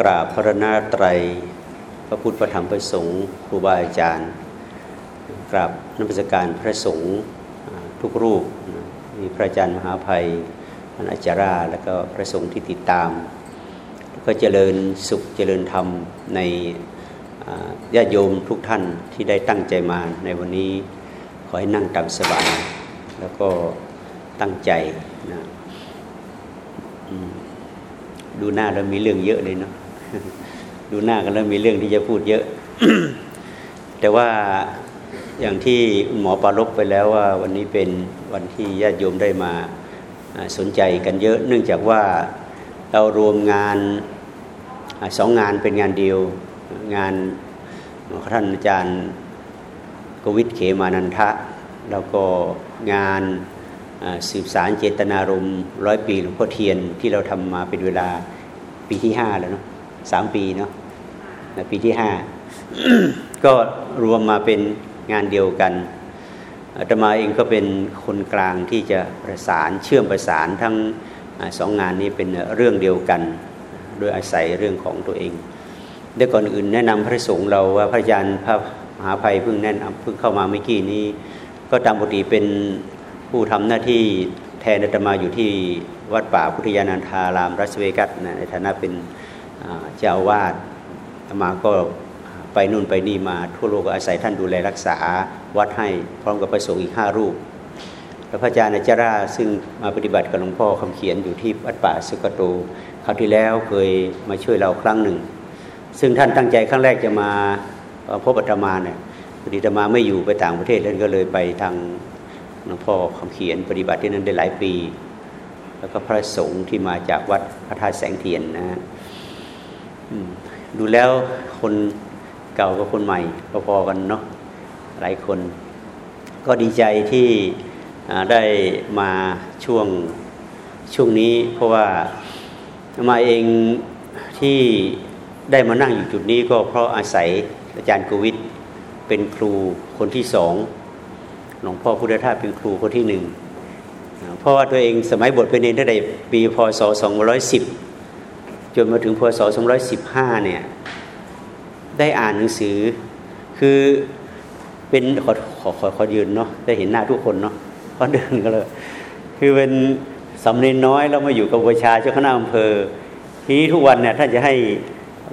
กราบพระนาตรัย พระพุทธพระธรรมพระสงฆ์ครูบาอาจารย์ กราบนักพิการพระสงฆ์ทุกรูป มีพระอาจารย์มหาภัยอาจาราแล้วก็พระสงฆ์ที่ติดตาม ก็เจริญสุขเจริญธรรมในญาติโยมทุกท่านที่ได้ตั้งใจมาในวันนี้ขอให้นั่งตามสบายแล้วก็ตั้งใจนะ ดูหน้าแล้วมีเรื่องเยอะเลยเนาะดูหน้ากันแล้วมีเรื่องที่จะพูดเยอะ แต่ว่าอย่างที่หมอปารบไปแล้วว่าวันนี้เป็นวันที่ญาติโยมได้มาสนใจกันเยอะ เนื่องจากว่าเรารวมงานสองงานเป็นงานเดียว งานท่านอาจารย์กวิทเขมานันทะ แล้วก็งานสืบสารเจตนารมณ์ร้อยปีหลวงพ่อเทียนที่เราทำมาเป็นเวลา ปีที่ห้าแล้วเนาะสามปีเนาะปีที่ห้าก็รวมมาเป็นงานเดียวกันอาตมาเองก็เป็นคนกลางที่จะประสานเชื่อมประสานทั้งสองงานนี้เป็นเรื่องเดียวกัน โดยอาศัยเรื่องของตัวเองเดี๋ยวก่อนอื่นแนะนำพระสงฆ์เราว่าพระอาจารย์พระมหาภัยเพิ่งแนะนำเพิ่งเข้ามาเมื่อกี้นี้ ก็ตามปกติเป็นผู้ทำหน้าที่แทนอาตมาอยู่ที่ วัดป่าพุทธยานันทารามรัสเวกัสในฐานะเป็นเจ้าวาดอมาก็ไปนู่นไปนี่มาทั่วโลกอาศัยท่านดูแลรักษาวัดให้พร้อมกับประสงค์อีกห้ารูปแล้วพระอาจารย์อาจาราซึ่งมาปฏิบัติกับหลวงพ่อคำเขียนอยู่ที่วัดป่าสุกโตคราวที่แล้วเคยมาช่วยเราครั้งหนึ่ง ซึ่งท่านตั้งใจครั้งแรกจะมาพบอาตมาเนี่ยพอดีอาตมาไม่อยู่ไปต่างประเทศแล้วก็เลยไปทางหลวงพ่อคำเขียนปฏิบัติที่นั้นได้หลายปี แล้วก็พระสงฆ์ที่มาจากวัดพระธาตุแสงเทียนนะฮะดูแล้วคนเก่ากับคนใหม่พอๆกันเนาะหลายคน ก็ดีใจที่ได้มาช่วงช่วงนี้ เพราะว่ามาเองที่ได้มานั่งอยู่จุดนี้ก็เพราะอาศัยอาจารย์กวิทเป็นครูคนที่สองหลวงพ่อพุทธทาสเป็นครูคนที่หนึ่ง เพราะว่าตัวเองสมัยบทเป็นเนรได้ปีพศ 210 จนมาถึงพศ 215 เนี่ย ได้อ่านหนังสือ คือเป็นขอขอขอขอยืนเนาะได้เห็นหน้าทุกคนเนาะขอเดินก็เลย คือเป็นสำเร็จน้อยแล้วมาอยู่กับประชาเจ้าคณะอำเภอ ทีนี้ทุกวันเนี่ยท่านจะให้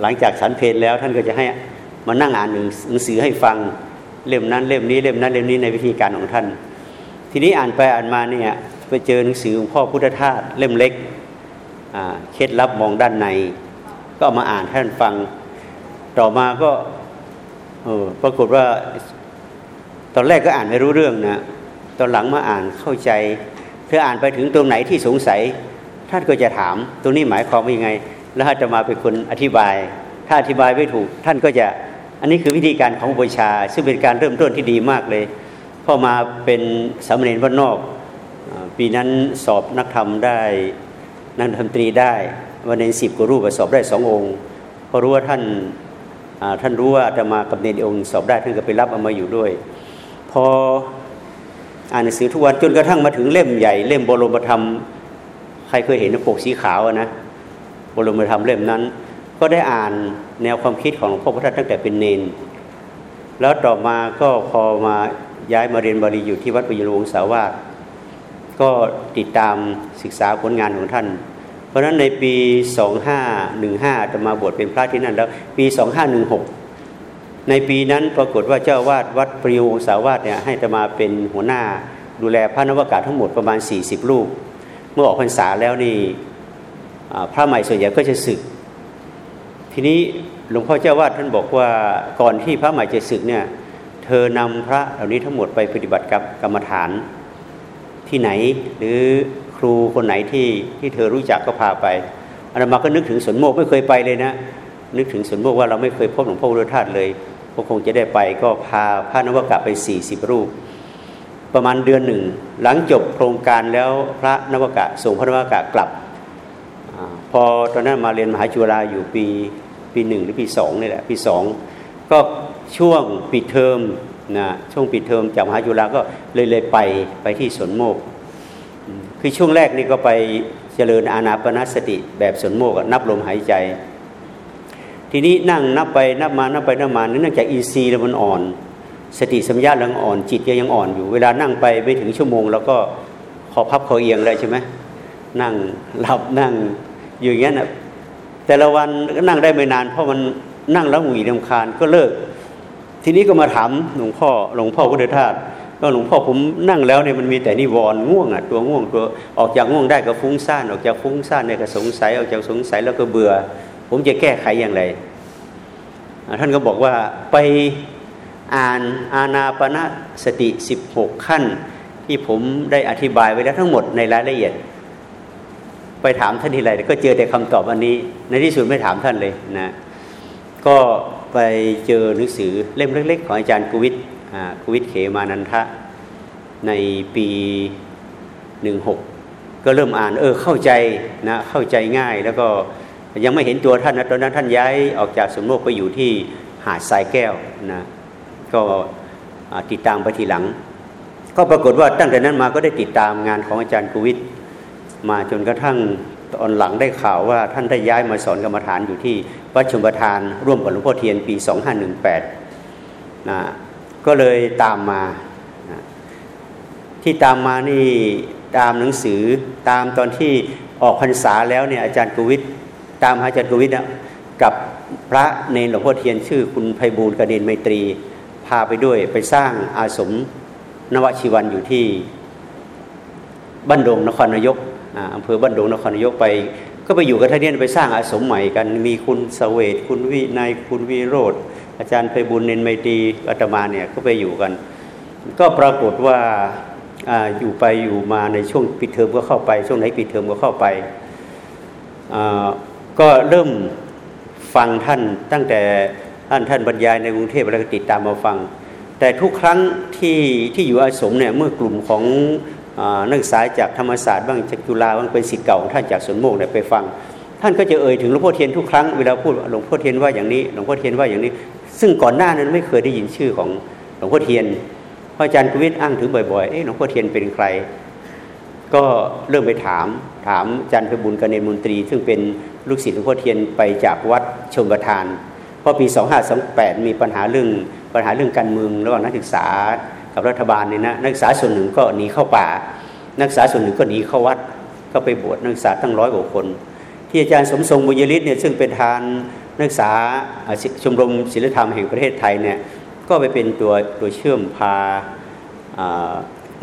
หลังจากฉันเพลแล้ว ท่านก็จะให้มานั่งอ่านหนังสือให้ฟังเล่มนั้นเล่มนี้เล่มนั้นเล่มนี้ในวิธีการของท่าน ทีนี้อ่านไปอ่านมาเนี่ย ไปเจอหนังสือของพ่อพุทธทาสเล่มเล็กเคล็ดลับมองด้านใน ก็มาอ่านท่านฟัง ต่อมาก็ออปรากฏว่า ตอนแรกก็อ่านไม่รู้เรื่องนะตอนหลังมาอ่านเข้าใจ เธออ่านไปถึงตรงไหนที่สงสัย ท่านก็จะถาม ตรงนี้หมายความว่ายังไง แล้วจะมาเป็นคนอธิบาย ถ้าอธิบายไม่ถูก ท่านก็จะ อันนี้คือวิธีการของบูชา ซึ่งเป็นการเริ่มต้นที่ดีมากเลย พอมาเป็นสามเณรวัดนอก ปีนั้นสอบนักธรรมได้นักดนตรีได้วันในสิบกว่ารูปสอบได้สององค์เพอรู้ว่าท่านท่านรู้ว่าจะมากับเนรองค์สอบได้ท่านก็ไปรับเอามาอยู่ด้วย พออ่านหนังสือทุกวันจนกระทั่งมาถึงเล่มใหญ่ เล่มบรมธรรม ใครเคยเห็นปกสีขาวนะบรมธรรมเล่มนั้น ก็ได้อ่านแนวความคิดของหลวงพ่อพระท่าตั้งแต่เป็นเนน แล้วต่อมาก็พอมาย้ายมาเรียนบาลีอยู่ที่วัดปิยลวงสาวาส ก็ติดตามศึกษาผลงานของท่าน เพราะฉะนั้นในปี 2515จะมาบวชเป็นพระที่นั่นแล้ว ปี 2516 ในปีนั้นปรากฏว่าเจ้าวาดวัดปริวงสาวาสเนี่ยให้จะมาเป็นหัวหน้าดูแลพระนวากาศทั้งหมดประมาณ 40 รูป เมื่อออกพรรษาแล้วนี่พระใหม่ส่วนใหญ่ก็จะศึก ทีนี้หลวงพ่อเจ้าวาดท่านบอกว่าก่อนที่พระใหม่จะศึกเนี่ยเธอนำพระเหล่านี้ทั้งหมดไปปฏิบัติกับกรรมฐาน ที่ไหน หรือครูคนไหนที่ที่เธอรู้จักก็พาไปอาตมาก็นึกถึงสนโมกไม่เคยไปเลยนะ นึกถึงสนโมกว่าเราไม่เคยพบหลวงพ่อรุธาตุเลยก็คงจะได้ไปก็พาพระนวกะไปสี่สิบรูป ประมาณเดือนหนึ่ง หลังจบโครงการแล้วพระนวกะส่งพระนวกะกลับอพอตอนนั้นมาเรียนมหาจุฬาอยู่ปีปีหนึ่งหรือปีสองนี่แหละปีสองก็ช่วงปิดเทอม นะช่วงปิดเทอมจากมหาจุฬาก็เลยเลยไปไปที่สวนโมก คือช่วงแรกนี่ก็ไปเจริญอานาปนสติแบบสวนโมกนับลมหายใจ ทีนี้นั่งนับไปนับมานับไปนับมาเนื่องจากอินทรีมันอ่อน สติสัมยาลังอ่อน จิตยังอ่อนอยู่ เวลานั่งไปไม่ถึงชั่วโมง แล้วก็คอพับคอเอียงเลยใช่ไหมนั่งหลับนั่งอยู่อย่างนี้นะแต่ละวันก็นั่งได้ไม่นานเพราะมันนั่งแล้วหงุดหงิดคานก็เลิก ทีนี้ก็มาถามหลวงพ่อหลวงพ่อพุทธทาสก็หลวงพ่อผมนั่งแล้วเนี่ยมันมีแต่นิวรณ์ง่วงอะตัวง่วงตัวออกจากง่วงได้ก็ฟุ้งซ่านออกจากฟุ้งซ่านเนี่ยก็สงสัยออกจากสงสัยแล้วก็เบื่อ ผมจะแก้ไขอย่างไร ท่านก็บอกว่าไปอ่านอาณาปณะสติ 16 ขั้น ที่ผมได้อธิบายไว้แล้วทั้งหมดในรายละเอียด ไปถามท่านทีไรก็เจอแต่คำตอบอันนี้ ในที่สุดไม่ถามท่านเลยนะก็ ไปเจอหนังสือเล่มเล็ก ๆ ของอาจารย์กุวิทกุวิทเขมานันทะในปีหนึ่งหกก็เริ่มอ่าน เออเข้าใจนะเข้าใจง่าย แล้วก็ยังไม่เห็นตัวท่านนะตอนนั้นท่านย้ายออกจากสมโภคไปอยู่ที่หาดทรายแก้วนะก็ติดตามไปทีหลัง ก็ปรากฏว่าตั้งแต่นั้นมาก็ได้ติดตามงานของอาจารย์กุวิทมาจนกระทั่งตอนหลังได้ข่าวว่าท่านได้ย้ายมาสอนกรรมฐานอยู่ที่ วัดชมประทานร่วมกับหลวงพ่อเทียนปี 2518นะก็เลยตามมานะที่ตามมานี่ตามหนังสือตามตอนที่ออกพรรษาแล้วเนี่ยอาจารย์กวิทตามอาจารย์กวิทนะกับพระในหลวงพ่อเทียนชื่อคุณไพบูลกระเด็นไมตรี พาไปด้วยไปสร้างอาสมนวชิวันอยู่ที่บ้านดงนครนายกอำเภอบ้านดงนครนายกไป ก็ไปอยู่กับท่านเนี่ยไปสร้างอาสมใหม่กันมีคุณสเวทคุณวินายคุณวิโรธอาจารย์ไปบุญเนนไมตรีอาตมาเนี่ยก็ไปอยู่กัน ก็ปรากฏว่าออยู่ไปอยู่มาในช่วงปิดเทอมก็เข้าไป ช่วงไหนปิดเทอมก็เข้าไป ก็เริ่มฟังท่านตั้งแต่ท่านท่านบรรยายในกรุงเทพแล้วก็ติดตามมาฟัง แต่ทุกครั้งที่ที่อยู่อาสมเนี่ยเมื่อกลุ่มของ นักศึกษาจากธรรมศาสตร์บ้างจากจุฬาบ้างเป็นศิษย์เก่าของท่านจากสวนโมกเนี่ยไปฟัง ท่านก็จะเอ่ยถึงหลวงพ่อเทียนทุกครั้งเวลาพูดหลวงพ่อเทียนว่าอย่างนี้หลวงพ่อเทียนว่าอย่างนี้ ซึ่งก่อนหน้านั้นไม่เคยได้ยินชื่อของหลวงพ่อเทียนพระอาจารย์กวิทย์อ้างถึงบ่อยๆเอ๊ะหลวงพ่อเทียนเป็นใคร ก็เริ่มไปถามถามอาจารย์พบุญกเนนมนตรี ซึ่งเป็นลูกศิษย์หลวงพ่อเทียนไปจากวัดชมประทานพราะปี 2528 มีปัญหาเรื่องปัญหาเรื่องการเมืองระหว่างนักศึกษา กับรัฐบาลเนี่ยนะนักศึกษาส่วนหนึ่งก็หนีเข้าป่า นักศึกษาส่วนหนึ่งก็หนีเข้าวัด ก็ไปบวชนักศึกษาตั้งร้อยกว่าคน ที่อาจารย์สมทรงบุญยฤทธิ์เนี่ยซึ่งเป็นทานนักศึกษาชมรมศิลธรรมแห่งประเทศไทยเนี่ยก็ไปเป็นตัวตัวเชื่อมพา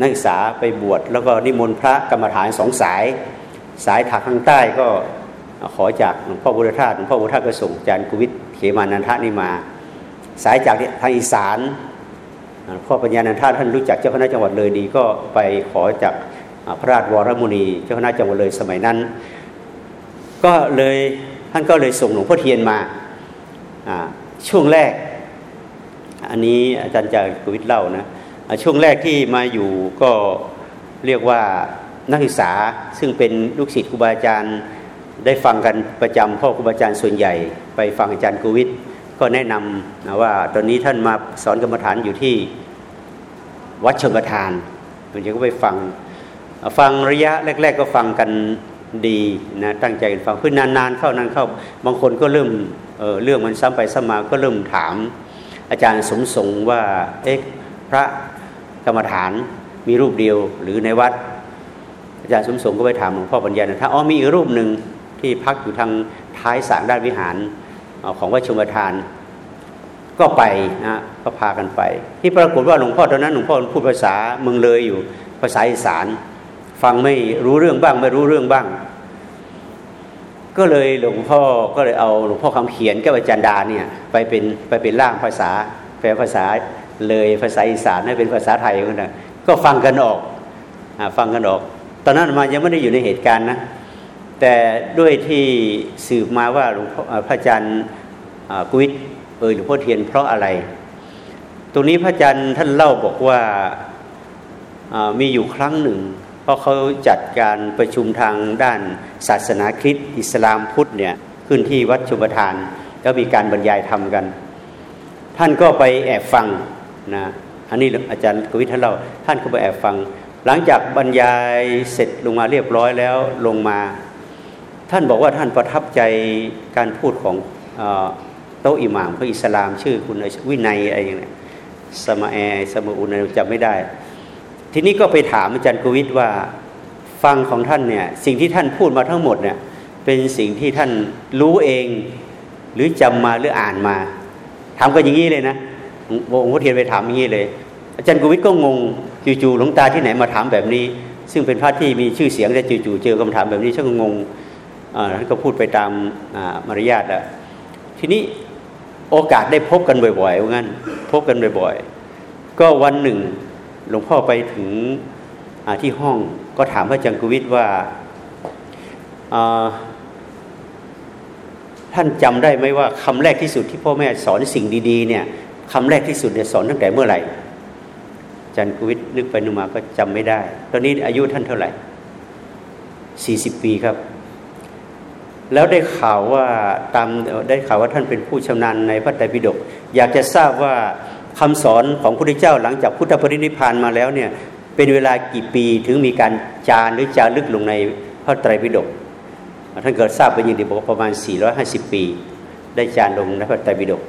นักศึกษาไปบวชแล้วก็นิมนต์พระกรรมฐานสองสาย สายถักข้างใต้ก็ขอจากหลวงพ่อบุรธาหลวงพ่อบุรธาก็ส่งอาจารย์กุวิทเขมานันทานี่มา สายจากทางอีสาน พ่อปัญญานันทาท่านรู้จักเจ้าคณะจังหวัดเลยดี ก็ไปขอจากพระราชวรมุนี เจ้าคณะจังหวัดเลยสมัยนั้น ก็เลยท่านก็เลยส่งหลวงพ่อเทียนมาช่วงแรก อันนี้อาจารย์จากกวิทเล่านะช่วงแรกที่มาอยู่ก็เรียกว่านักศึกษาซึ่งเป็นลูกศิษย์ครูบาอาจารย์ได้ฟังกันประจำพ่อครูบาอาจารย์ส่วนใหญ่ ไปฟังอาจารย์กวิทย์ ก็แนะนำนะว่าตอนนี้ท่านมาสอนกรรมฐานอยู่ที่วัดชมประทานผมก็ไปฟังฟังระยะแรก ๆ ก็ฟังกันดีนะตั้งใจฟังเพื่อนานๆเข้านานเข้าบางคนก็เริ่มเเรื่องมันซ้ำไปซ้ำมาก็เริ่มถาม อาจารย์สมทรงว่าเอ๊ะพระกรรมฐานมีรูปเดียวหรือในวัด อาจารย์สมทรงก็ไปถามหลวงพ่อปัญญาถ้าอ๋อมีอีกรูปหนึ่งที่พักอยู่ทางท้ายสางด้านวิหาร ของวัดชมทาน ก็ไปนะก็พากันไป ที่ปรากฏว่าหลวงพ่อตอนนั้นหลวงพ่อพูดภาษาเมืองเลยอยู่ ภาษาอีสาน ฟังไม่รู้เรื่องบ้าง ไม่รู้เรื่องบ้าง ก็เลยหลวงพ่อก็เลยเอาหลวงพ่อคำเขียนแกับอาจารย์ดาเนี่ยไปเป็นไปเป็นร่างภาษาแปลภาษาเลยภาษาอีสานให้เป็นภาษาไทยก็ได้ก็ฟังกันออกอฟังกันออก ตอนนั้นมายังไม่ได้อยู่ในเหตุการณ์นะ แต่ด้วยที่สืบมาว่าหลวงพ่อพระอาจารย์กุวิทเออหลวงพ่อเทียนเพราะอะไร ตรงนี้พระอาจารย์ท่านเล่าบอกว่ามีอยู่ครั้งหนึ่ง เพราะเขาจัดการประชุมทางด้านศาสนาคริสต์อิสลามพุทธเนี่ยขึ้นที่วัดชุมทานก็มีการบรรยายธรรมกัน ท่านก็ไปแอบฟังนะอันนี้อาจารย์กวิทย์ท่านเล่าท่านก็ไปแอบฟัง หลังจากบรรยายเสร็จลงมาเรียบร้อยแล้วลงมา ท่านบอกว่าท่านประทับใจการพูดของโตอิหม่ามของอิสลาม ชื่อคุณวินัยอะไรอย่างเงี้ยสมาแอสมาอุนจำไม่ได้ ทีนี้ก็ไปถามอาจารย์กวิทว่าฟังของท่านเนี่ยสิ่งที่ท่านพูดมาทั้งหมดเนี่ยเป็นสิ่งที่ท่านรู้เองหรือจำมาหรืออ่านมา ถามกันอย่างนี้เลยนะวงพ่อเทียนไปถามอย่างนี้เลย อาจารย์กวิทก็งงจู่ๆหลวงตาที่ไหนมาถามแบบนี้ ซึ่งเป็นพระที่มีชื่อเสียงแต่จู่ๆเจอคำถามแบบนี้ช่างงง ท่านก็พูดไปตามมารยาทอะทีนี้โอกาสได้พบกันบ่อยๆว่างั้น พบกันบ่อยๆ ก็วันหนึ่งหลวงพ่อไปถึงที่ห้องก็ถามพระจังกวิทว่าท่านจำได้ไหมว่าคำแรกที่สุดที่พ่อแม่สอนสิ่งดีๆเนี่ยคำแรกที่สุดเนี่ยสอนตั้งแต่เมื่อไหร่จันกวิทนึกไปนึกมาก็จำไม่ได้ ตอนนี้อายุท่านเท่าไหร่สี่สิบปีครับ แล้วได้ข่าวว่าตามได้ข่าวว่าท่านเป็นผู้ชำนาญในพระไตรปิฎกอยากจะทราบว่าคำสอนของพระพุทธเจ้าหลังจากพุทธปรินิพานมาแล้วเนี่ยเป็นเวลากี่ปีถึงมีการจารหรือจารึกลงในพระไตรปิฎกท่านเกิดทราบไปยินดีบอกประมาณ 450 ปี ได้จารลงในพระไตรปิฎก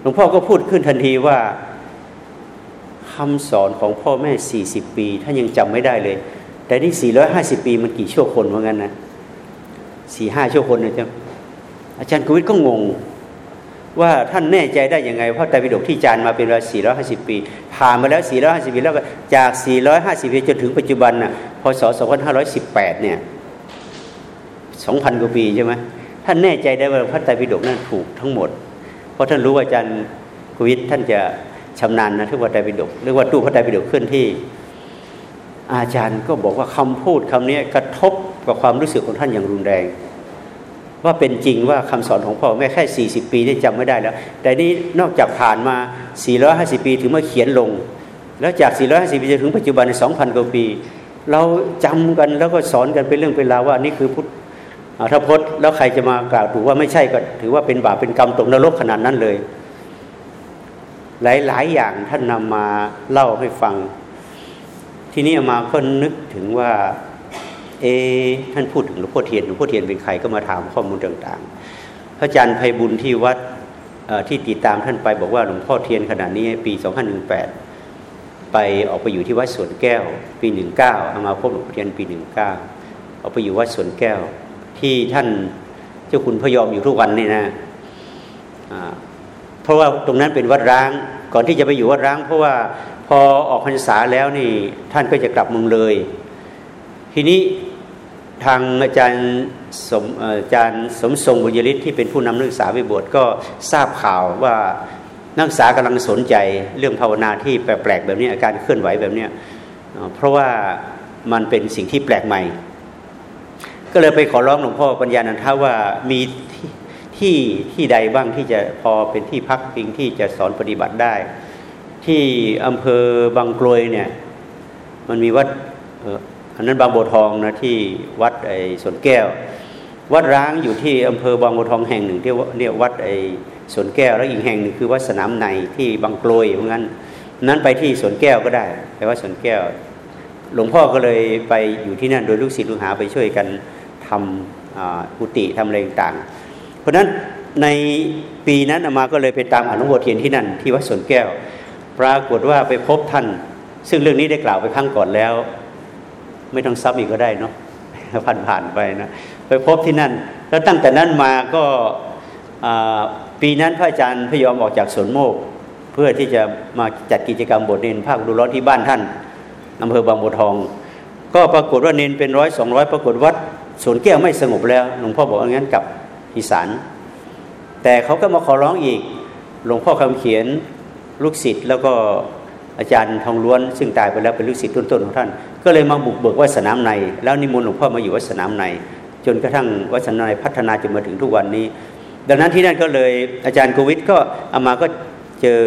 หลวงพ่อก็พูดขึ้นทันทีว่าคำสอนของพ่อแม่ 40 ปีท่านยังจำไม่ได้เลย แต่นี่ 450 ปีมันกี่ชั่วคนว่างั้นนะสี่ห้าชั่วคนนะจ๊ะอาจารย์กุวิทก็งง ว่าท่านแน่ใจได้ยังไง เพราะไตรปิฎกที่จานมาเป็นเวลา 450 ปี ผ่านมาแล้ว 450 ปีแล้วจาก 450 ปีจนถึงปัจจุบันน่ะพศ 2518 เนี่ย 2,000 กว่าปีใช่ไหมท่านแน่ใจได้ว่าพระไตรปิฎกนั้นถูกทั้งหมด เพราะท่านรู้ว่าอาจารย์กุวิทท่านจะชำนาญนะทุกวัตไตรปิฎกเรียกว่าตู้พระไตรปิฎกเคลื่อนที่ อาจารย์ก็บอกว่าคำพูดคำนี้กระทบกับความรู้สึกของท่านอย่างรุนแรง ว่าเป็นจริงว่าคำสอนของพ่อแม่แค่ 40 ปีนี่จำไม่ได้แล้ว แต่นี่นอกจากผ่านมา 450 ปีถึงมาเขียนลง แล้วจาก 450 ปีจนถึงปัจจุบันใน2,000 กว่าปี เราจำกันแล้วก็สอนกันเป็นเรื่องเป็นราวว่านี่คือพุทธถ้าพจน์แล้วใครจะมากล่าวถูกว่าไม่ใช่ก็ถือว่าเป็นบาปเป็นกรรมตกนรกขนาดนั้นเลย หลายๆ อย่างท่านนำมาเล่าให้ฟัง ทีนี้มาก็นึกถึงว่าเอท่านพูดถึงหลวงพ่อเทียนหลวงพ่อเทียนเป็นใครก็มาถามข้อมูลต่างๆ พระอาจารย์ไพบุญที่วัดที่ติดตามท่านไปบอกว่าหลวงพ่อเทียนขณะนี้ปี 2518 ไปออกไปอยู่ที่วัดสวนแก้ว ปี 19เอามาพบหลวงพ่อเทียนปี 19 ออกไปอยู่วัดสวนแก้ว ที่ท่านเจ้าคุณพยอมอยู่ทุกวันนี่นะเพราะว่าตรงนั้นเป็นวัดร้างก่อนที่จะไปอยู่วัดร้าง เพราะว่า พอออกพรรษาแล้วนี่ท่านก็จะกลับเมืองเลย ทีนี้ทางอาจารย์สมอาจารย์สมทรงบุญยริศที่เป็นผู้นำนักศึกษาไปบวชก็ทราบข่าวว่านักศึกษากำลังสนใจเรื่องภาวนาที่แปลกๆแบบนี้อาการเคลื่อนไหวแบบนี้เพราะว่ามันเป็นสิ่งที่แปลกใหม่ ก็เลยไปขอร้องหลวงพ่อปัญญานันทาว่ามีที่ที่ใดบ้างที่จะพอเป็นที่พักพิงที่จะสอนปฏิบัติได้ ที่อำเภอบางกลวยเนี่ย มันมีวัดอันนั้นบางบัวทองนะที่วัดไอ้สวนแก้ว วัดร้างอยู่ที่อำเภอบางบัวทองแห่งหนึ่งที่เรียกวัดไอ้สวนแก้ว แล้วอีกแห่งหนึ่งคือวัดสนามในที่บางกลวยเพราะงั้นนั้นไปที่สวนแก้วก็ได้ไปวัดสวนแก้ว หลวงพ่อก็เลยไปอยู่ที่นั่นโดยลูกศิษย์ลูกหาไปช่วยกันทำกุฏิทำอะไรต่าง เพราะฉะนั้นในปีนั้นมาก็เลยไปตามอนุโมทเทียนที่นั่นที่วัดสวนแก้ว ปรากฏว่าไปพบท่าน ซึ่งเรื่องนี้ได้กล่าวไปครั้งก่อนแล้ว ไม่ต้องซับอีกก็ได้เนาะผ่านผ่านไปนะไปพบที่นั่น แล้วตั้งแต่นั้นมาก็ปีนั้นพระอาจารย์พยอมออกจากสวนโมก เพื่อที่จะมาจัดกิจกรรมบทเนนภาคดูร้อนที่บ้านท่านอำเภอบางบัวทอง ก็ปรากฏว่าเนนเป็นร้อยสองร้อยปรากฏวัดสวนแก้วไม่สงบแล้วหลวงพ่อบอกว่างั้นกับอีสานแต่เขาก็มาขอร้องอีกหลวงพ่อคำเขียน ลูกศิษย์แล้วก็อาจารย์ทองล้วน ซึ่งตายไปแล้วเป็นลูกศิษย์ต้นๆของท่าน ก็เลยมาบุกเบิกวัดสนามใน แล้วนิมนต์หลวงพ่อมาอยู่วัดสนามใน จนกระทั่งวัดสนามในพัฒนาจนมาถึงทุกวันนี้ ดังนั้นที่นั่นก็เลยอาจารย์โควิดก็เอามาก็เจอ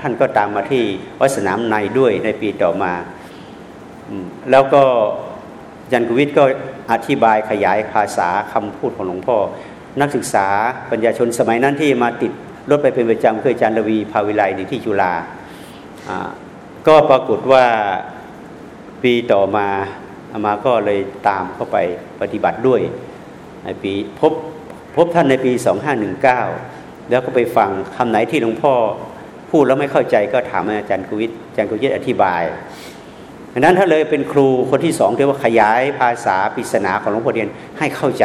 ท่านก็ตามมาที่วัดสนามในด้วยในปีต่อมา แล้วก็อาจารย์โควิดก็อธิบายขยายภาษาคำพูดของหลวงพ่อ นักศึกษาปัญญาชนสมัยนั้นที่มาติด รถไปเป็นประจำคืออาจารย์ลวีภาวิไลในที่จุฬาก็ปรากฏว่าปีต่อมาอามาก็เลยตามเข้าไปปฏิบัติด้วยในปีพบพบท่านในปี 2519 แล้วก็ไปฟังคำไหนที่หลวงพ่อพูดแล้วไม่เข้าใจก็ถามอาจารย์กุวิทอาจารย์กุวิทอธิบายดังนั้นถ้าเลยเป็นครูคนที่สองที่ว่าขยายภาษาปริศนาของหลวงพ่อเรียนให้เข้าใจ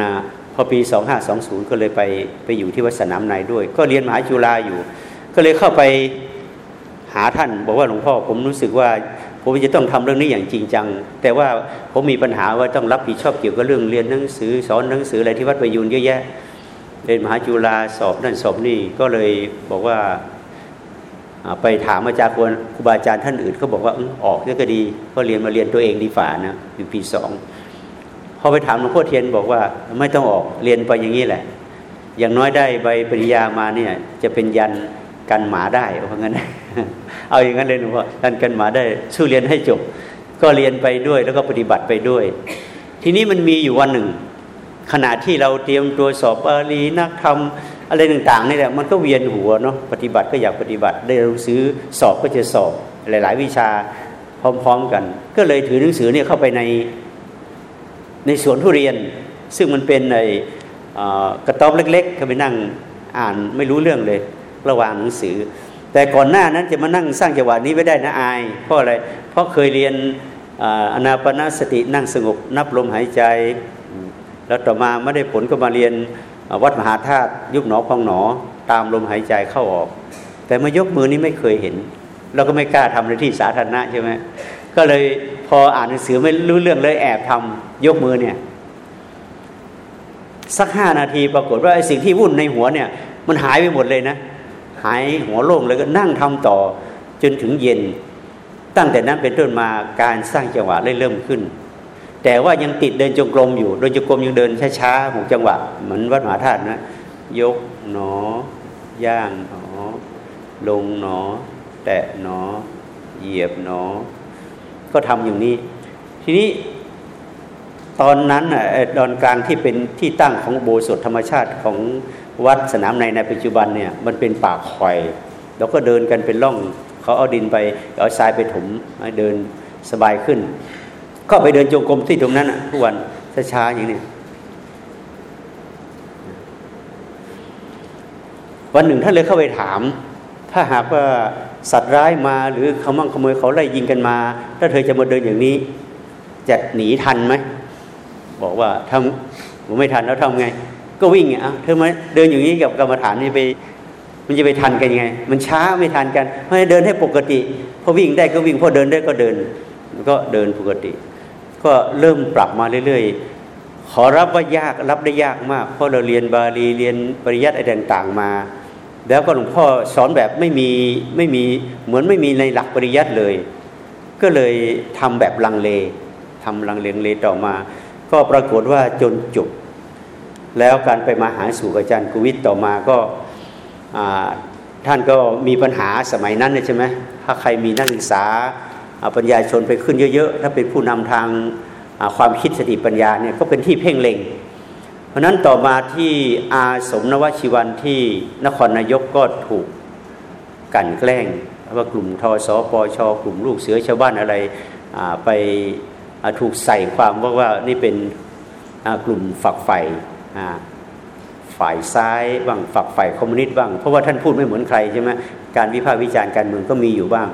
นะ พอปี 2520 ก็เลยไปไปอยู่ที่วัดสนามในด้วย ก็เรียนมหาจุฬาอยู่ ก็เลยเข้าไปหาท่าน บอกว่าหลวงพ่อผมรู้สึกว่าผมจะต้องทำเรื่องนี้อย่างจริงจัง แต่ว่าผมมีปัญหาว่าต้องรับผิดชอบเกี่ยวกับเรื่องเรียนหนังสือสอนหนังสืออะไรที่วัดประยูนเยอะแยะเรียนมหาจุฬาสอบนั่นสอบนี่ก็เลยบอกว่าไปถามอาจารย์ครูบาอาจารย์ท่านอื่นเขาบอกว่าออกก็ดีก็เรียนมาเรียนตัวเองดีฝ่านะอยู่ปีสอง พอไปถามหลวงพ่อเทียนบอกว่าไม่ต้องออกเรียนไปอย่างนี้แหละ อย่างน้อยได้ใบปริญญามาเนี่ย จะเป็นยันกันหมาได้เพราะงั้นเอาอย่างนั้นเลยหลวงพ่อยันกันหมาได้สู้เรียนให้จบ ก็เรียนไปด้วยแล้วก็ปฏิบัติไปด้วย ทีนี้มันมีอยู่วันหนึ่ง ขณะที่เราเตรียมตัวสอบบาลีนักธรรมอะไรต่างๆนี่แหละมันก็เวียนหัวเนาะปฏิบัติก็อยากปฏิบัติ ได้รู้ซื้อสอบก็จะสอบหลาย ๆ วิชาพร้อม ๆ กัน ก็เลยถือหนังสือเนี่ยเข้าไปใน ในสวนทุเรียน ซึ่งมันเป็นในกระต๊อบเล็กๆเขาไปนั่งอ่านไม่รู้เรื่องเลย ระหว่างหนังสือ แต่ก่อนหน้านั้นจะมานั่งสร้างจังหวะนี้ไม่ได้นะอาย เพราะอะไร เพราะเคยเรียนอนาปนาสตินั่งสงบนับลมหายใจ แล้วต่อมาไม่ได้ผลก็มาเรียนวัดมหาธาตุยุบหนอพองหนอ ตามลมหายใจเข้าออก แต่มายกมือนี้ไม่เคยเห็นเราก็ไม่กล้าทำในที่สาธารณะใช่ไหมก็เลยพออ่านหนังสือไม่รู้เรื่องเลยแอบทำ ยกมือเนี่ย สักห้านาทีปรากฏว่าไอ้สิ่งที่วุ่นในหัวเนี่ย มันหายไปหมดเลยนะ หายหัวโล่งเลยก็นั่งทำต่อจนถึงเย็น ตั้งแต่นั้นเป็นต้นมาการสร้างจังหวะเริ่มขึ้น แต่ว่ายังติดเดินจงกรมอยู่เดินจงกรมยังเดินช้าๆหกจังหวะเหมือนวัดมหาธาตุนะยกหนอย่างหนอ ลงหนอ แตะหนอ เหยียบหนอ ก็ทำอย่างนี้ ทีนี้ ตอนนั้นอะตอนกลางที่เป็นที่ตั้งของโบสถธรรมชาติของวัดสนามในในปัจจุบันเนี่ยมันเป็นป่าคอยเราก็เดินกันเป็นร่องเขาเอาดินไปเอาทรายไปถมเดินสบายขึ้น ก็ไปเดินจงกรมที่ตรงนั้นทุกวันช้าๆอย่างนี้วันหนึ่งท่านเลยเข้าไปถาม ถ้าหากว่าสัตว์ร้ายมาหรือเขามั่งขโมยเขาไล่ยิงกันมา ถ้าเธอจะมาเดินอย่างนี้จะหนีทันไหม บอกว่าทำผมไม่ทันแล้วทำไง ก็วิ่งอะเธอมาเดินอย่างนี้กับกรรมฐานนี่ไป มันจะไปทันกันยังไง มันช้าไม่ทันกันเพราะเดินให้ปกติพอวิ่งได้ก็วิ่งพอเดินได้ก็เดินก็เดินปกติ ก็เริ่มปรับมาเรื่อยๆขอรับว่ายากรับได้ยากมาก เพราะเราเรียนบาลีเรียนปริยัติอะไรต่างๆมา แล้วก็หลวงพ่อสอนแบบไม่มีไม่มีเหมือนไม่มีในหลักปริยัติเลย ก็เลยทำแบบลังเลทำลังเลงเลต่อมา ก็ปรากฏว่าจนจบ แล้วการไปมาหาสู่อาจารย์กุวิทต่อมาก็ท่านก็มีปัญหาสมัยนั้นใช่ไหมถ้าใครมีนักศึกษาปัญญาชนไปขึ้นเยอะๆ ถ้าเป็นผู้นำทางความคิดสติปัญญาเนี่ยก็เป็นที่เพ่งเล็ง เพราะนั้นต่อมาที่อาสมนวชิวันที่นครนายกก็ถูกกันแกล้งว่ากลุ่มทอสอปชกลุ่มลูกเสือชาวบ้านอะไรไป ถูกใส่ความว่าว่านี่เป็นกลุ่มฝักใฝ่ฝ่ายซ้ายบ้างฝักใฝ่คอมมิวนิสต์บ้าง เพราะว่าท่านพูดไม่เหมือนใครใช่ไหมการวิพากษ์วิจารณ์การเมืองก็มีอยู่บ้าง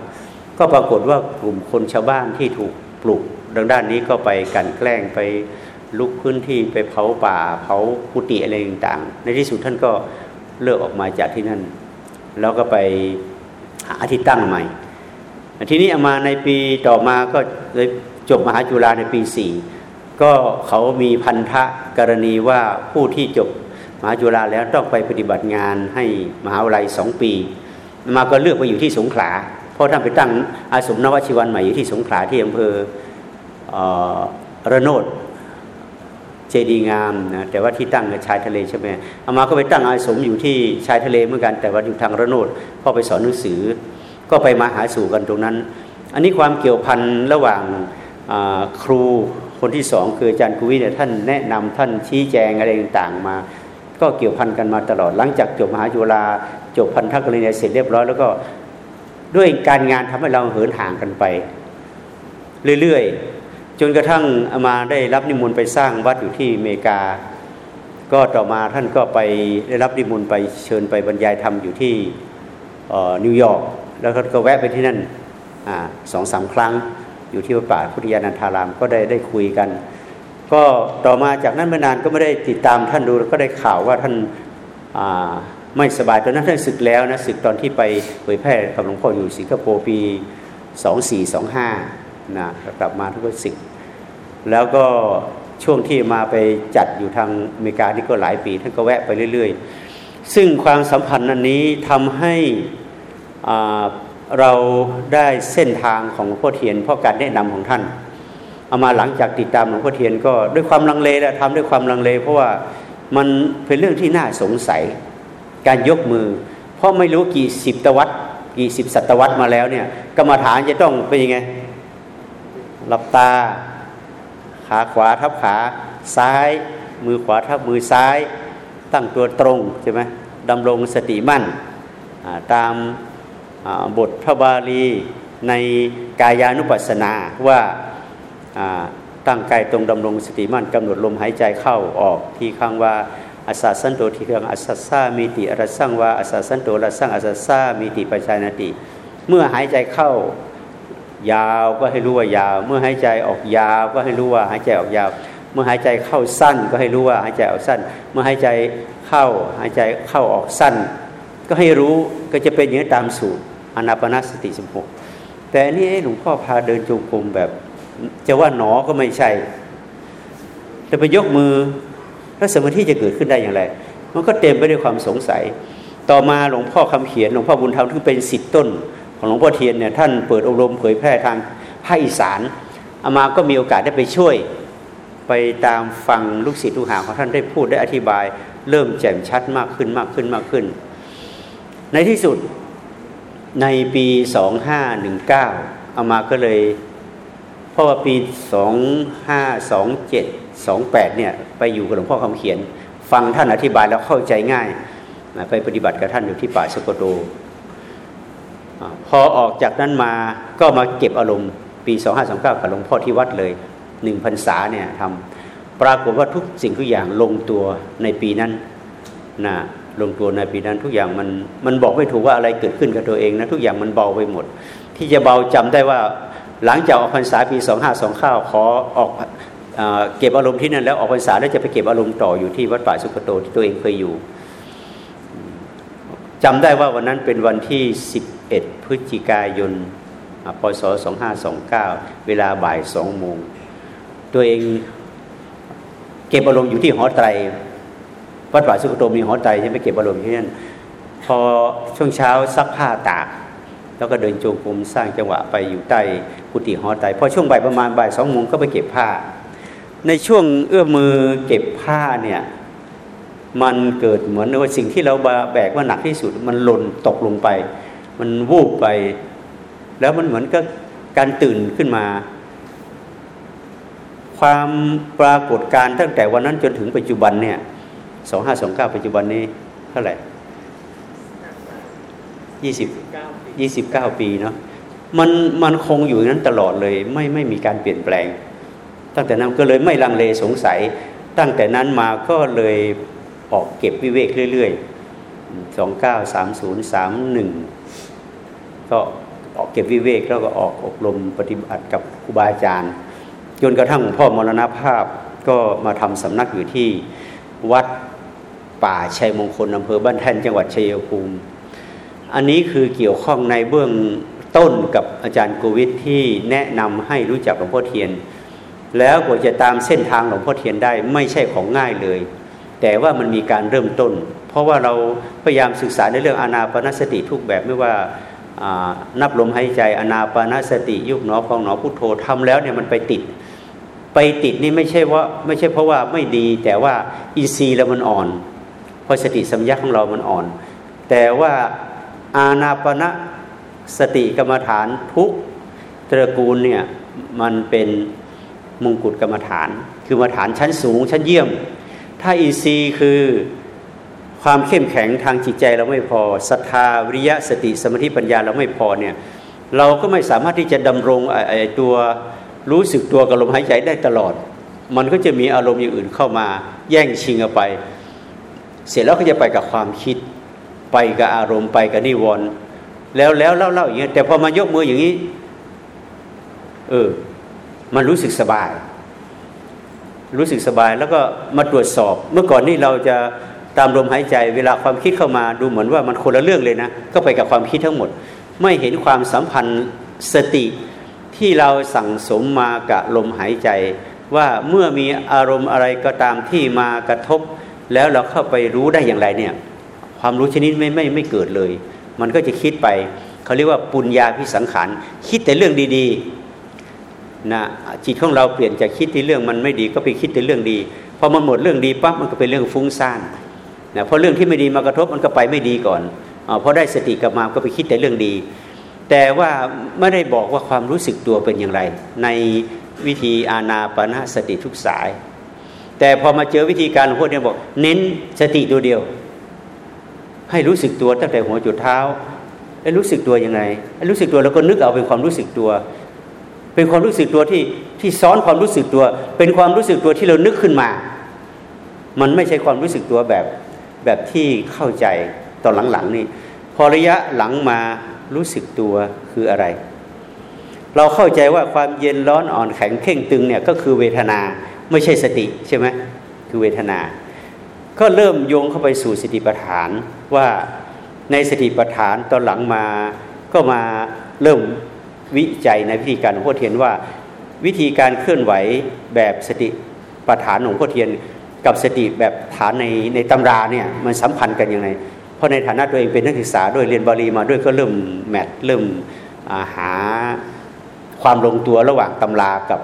ก็ปรากฏว่ากลุ่มคนชาวบ้านที่ถูกปลุกดังด้านนี้ก็ไปกันแกล้งไปลุกพื้นที่ไปเผาป่าเผากุฏิอะไรต่างๆ ในที่สุดท่านก็เลิกออกมาจากที่นั่น แล้วก็ไปหาที่ตั้งใหม่ทีนี้มาในปีต่อมาก็เลย จบมหาจุฬาในปีสี่ก็เขามีพันธะกรณีว่าผู้ที่จบมหาจุฬาแล้วต้องไปปฏิบัติงานให้มหาวิทยาลัยสองปี มาก็เลือกไปอยู่ที่สงขลาเพราะท่านไปตั้งอาสมนวชิวันใหม่อยู่ที่สงขลาที่อำเภอระโนดเจดีงามนะแต่ว่าที่ตั้งกับชายทะเลใช่ไหมอามาก็ไปตั้งอาสมอยู่ที่ชายทะเลเหมือนกัน แต่ว่าอยู่ทางระโนดพ่อไปสอนหนังสือ ก็ไปมาหาสู่กันตรงนั้น อันนี้ความเกี่ยวพันระหว่าง ครูคนที่สองคืออาจารย์กุวิเนี่ยท่านแนะนำท่านชี้แจงอะไรต่างๆมา ก็เกี่ยวพันกันมาตลอด หลังจากจบมหาจุฬาจบพันธกรณีเสร็จเรียบร้อยแล้วก็ด้วยการงานทำให้เราเหินห่างกันไป เรื่อยๆ จนกระทั่งมาได้รับนิมนต์ไปสร้างวัดอยู่ที่อเมริกา ก็ต่อมาท่านก็ไปได้รับนิมนต์ไปเชิญไปบรรยายธรรมอยู่ที่นิวยอร์กแล้วก็แวะไปที่นั่นสองสามครั้ง อยู่ที่วัดป่าพุทธยานันทารามก็ได้ได้คุยกัน ก็ต่อมาจากนั้นไม่นานก็ไม่ได้ติดตามท่านดูก็ได้ข่าวว่าท่านไม่สบายตอนนั้นท่านศึกแล้วนะศึกตอนที่ไปเผยแพร่กับหลวงพ่ออยู่สิงคโปร์ปีสองสี่สองห้านะกลับมาทุกสิกแล้วก็ช่วงที่มาไปจัดอยู่ทางอเมริกานี่ก็หลายปี ท่านก็แวะไปเรื่อย ๆ ซึ่งความสัมพันธ์อันนี้ทำให้ เราได้เส้นทางของหลวงพ่อเทียนเพราะการแนะนำของท่าน เอามาหลังจากติดตามหลวงพ่อเทียนก็ด้วยความลังเลและทำด้วยความลังเล เพราะว่ามันเป็นเรื่องที่น่าสงสัย การยกมือ เพราะไม่รู้กี่สิบตวัตกี่สิบศตวรรษมาแล้วเนี่ยกรรมฐานจะต้องเป็นยังไงหลับตา ขาขวาทับขาซ้าย มือขวาทับมือซ้าย ตั้งตัวตรงใช่ไหมดำรงสติมั่นตาม บทพระบาลีในกายานุปัสสนาว่าตั้งกายตรงดำรงสติมั่นกำหนดลมหายใจเข้าออกที่ข้างว่าอาสาสันโตทีเรืองอาสาซามีติอรสังวาอาสาสันโตรสังอาสาซามีติปัจจายนติ เมื่อหายใจเข้ายาวก็ให้รู้ว่ายาว เมื่อหายใจออกยาวก็ให้รู้ว่าหายใจออกยาว เมื่อหายใจเข้าสั้นก็ให้รู้ว่าหายใจออกสั้น เมื่อหายใจเข้าหายใจเข้าออกสั้น ก็ให้รู้ก็จะเป็นอย่างนี้ตามสูตร อนาปนาสติสิบหกแต่นี่หลวงพ่อพาเดินจงกรมแบบ จะว่าหนอก็ไม่ใช่จะไปยกมือแล้วสมาธิจะเกิดขึ้นได้อย่างไร มันก็เต็มไปด้วยความสงสัย ต่อมาหลวงพ่อคำเขียนหลวงพ่อบุญธรรมที่เป็นสิทธิ์ต้น ของหลวงพ่อเทียนเนี่ยท่านเปิดอบรมเผยแพร่ทางภาคอีสานอามาก็มีโอกาสได้ไปช่วยไปตามฟังลูกศิษย์ลูกหาของท่านได้พูดได้อธิบาย เริ่มแจ่มชัดมากขึ้นมากขึ้นมากขึ้น ในที่สุด ในปี2519เอามาก็เลย เพราะว่าปี2527 28เนี่ยไปอยู่กับหลวงพ่อคำเขียน ฟังท่านอธิบายแล้วเข้าใจง่าย ไปปฏิบัติกับท่านอยู่ที่ป่าสกโดพอออกจากนั้นมาก็มาเก็บอารมณ์ปี2529กับหลวงพ่อที่วัดเลยหนึ่งพรรษาเนี่ยทำปรากฏว่าทุกสิ่งทุกอย่างลงตัวในปีนั้นนะ ลงตัวในปีนั้นทุกอย่างมันมันบอกไม่ถูกว่าอะไรเกิดขึ้นกับตัวเองนะทุกอย่างมันเบาไปหมด ที่จะเบาจำได้ว่าหลังจากออกพรรษาปีสองห้าสองข้าขอออกเก็บอารมณ์ที่นั่นแล้วออกพรรษาแล้วจะไปเก็บอารมณ์ต่ออยู่ที่วัดป่าสุกโตที่ตัวเองเคยอยู่จำได้ว่าวันนั้นเป็นวันที่สิบเอ็ดพฤศจิกายนพศสองห้าสองเก้าเวลาบ่ายสองโมงตัวเองเก็บอารมณ์อยู่ที่หอไตร วัดป่าสุกโตมีหอไตใช่ไหมเก็บอารมณ์ที่นั่นพอช่วงเช้าซักผ้าตากแล้วก็เดินจงกรมสร้างจังหวะไปอยู่ใต้กุฏิหอไตพอช่วงบ่ายประมาณบ่ายสองโมงก็ไปเก็บผ้า ในช่วงเอื้อมมือเก็บผ้าเนี่ยมันเกิดเหมือนว่าสิ่งที่เราแบกว่าหนักที่สุด มันหล่นตกลงไป มันวูบไป แล้วมันเหมือนกับการตื่นขึ้นมา ความปรากฏการตั้งแต่วันนั้นจนถึงปัจจุบันเนี่ย สองห้าสองเก้าปัจจุบันนี้เท่าไหร่ยี่สิบยี่สิบเก้าปีเนาะมันมันคงอยู่นั้นตลอดเลยไม่ไม่มีการเปลี่ยนแปลง ตั้งแต่นั้นก็เลยไม่ลังเลสงสัย ตั้งแต่นั้นมาก็เลยออกเก็บวิเวกเรื่อยๆสองเก้าสามศูนย์สามหนึ่งก็ออกเก็บวิเวกแล้วก็ออกอบรมปฏิบัติกับครูบาอาจารย์จนกระทั่งพ่อมรณภาพก็มาทำสำนักอยู่ที่วัด ป่าชัยมงคลอำเภอบ้านแท่นจังหวัดชัยภูมิ อันนี้คือเกี่ยวข้องในเบื้องต้นกับอาจารย์โกวิทที่แนะนำให้รู้จักหลวงพ่อเทียน แล้วกว่าจะตามเส้นทางหลวงพ่อเทียนได้ไม่ใช่ของง่ายเลย แต่ว่ามันมีการเริ่มต้น เพราะว่าเราพยายามศึกษาในเรื่องอนาปนสติทุกแบบไม่ว่านับลมหายใจอนาปนสติยุบหนอพองหนอพุทโธทำแล้วเนี่ยมันไปติด ไปติดนี่ไม่ใช่ว่าไม่ใช่เพราะว่าไม่ดีแต่ว่าอินทรีย์เรามันอ่อน เพราะสติสัมยาของเรามันอ่อน แต่ว่าอาณาปณะสติกรรมฐานทุกตระกูลเนี่ยมันเป็นมงกุฎกรรมฐาน คือมาฐานชั้นสูงชั้นเยี่ยม ถ้าอีซีคือความเข้มแข็งทางจิตใจเราไม่พอศรัทธาวิริยะสติสมาธิปัญญาเราไม่พอเนี่ยเราก็ไม่สามารถที่จะดำรงไอ้ตัวรู้สึกตัวกับลมหายใจได้ตลอด มันก็จะมีอารมณ์อย่างอื่นเข้ามาแย่งชิงเอาไป เสร็จแล้วก็จะไปกับความคิด ไปกับอารมณ์ไปกับนิวรณ์แล้วแล้วเล่าเล่าอย่างเงี้ยแต่พอมายกมืออย่างนี้ เออ มันรู้สึกสบาย รู้สึกสบายแล้วก็มาตรวจสอบ เมื่อก่อนนี่เราจะตามลมหายใจ เวลาความคิดเข้ามาดูเหมือนว่ามันคนละเรื่องเลยนะ ก็ไปกับความคิดทั้งหมด ไม่เห็นความสัมพันธ์สติที่เราสั่งสมมากับลมหายใจ ว่าเมื่อมีอารมณ์อะไรก็ตามที่มากระทบ แล้วเราเข้าไปรู้ได้อย่างไรเนี่ยความรู้ชนิดไม่ไม่ไม่เกิดเลย มันก็จะคิดไปเขาเรียกว่าปุญญาพิสังขารคิดแต่เรื่องดีๆนะจิตของเราเปลี่ยนจากคิดที่เรื่องมันไม่ดีก็ไปคิดแต่เรื่องดีพอมันหมดเรื่องดีปั๊บมันก็เป็นเรื่องฟุ้งซ่านนะเพราะเรื่องที่ไม่ดีมากระทบมันก็ไปไม่ดีก่อนอพอได้สติกลับมาก็ไปคิดแต่เรื่องดี แต่ว่าไม่ได้บอกว่าความรู้สึกตัวเป็นอย่างไร ในวิธีอาณาปณะสติทุกสาย แต่พอมาเจอวิธีการหลวงพวกนี้บอก เน้นสติตัวเดียว ให้รู้สึกตัวตั้งแต่หัวจุดเท้าไอ้รู้สึกตัวยังไงไอ้รู้สึกตัวแล้วก็นึกเอาเป็นความรู้สึกตัว เป็นความรู้สึกตัวที่ที่ซ้อนความรู้สึกตัว เป็นความรู้สึกตัวที่เรานึกขึ้นมา มันไม่ใช่ความรู้สึกตัวแบบแบบที่เข้าใจตอนหลังๆนี่ พอระยะหลังมารู้สึกตัวคืออะไร เราเข้าใจว่าความเย็นร้อนอ่อนแข็งเข่งตึงเนี่ยก็คือเวทนา ไม่ใช่สติใช่ไหมคือเวทนา ก็เริ่มโยงเข้าไปสู่สติปัฏฐานว่าในสติปัฏฐานตอนหลังมาก็มาเริ่มวิจัยในวิธีการของพ่อเทียนว่า วิธีการเคลื่อนไหวแบบสติปัฏฐานของพ่อเทียน กับสติแบบฐานในในตำราเนี่ยมันสัมพันธ์กันยังไงเพราะในฐานะตัวเองเป็นนักศึกษาด้วยเรียนบาลีมาด้วยก็เริ่มแมทเริ่มหาความลงตัวระหว่างตำรากับ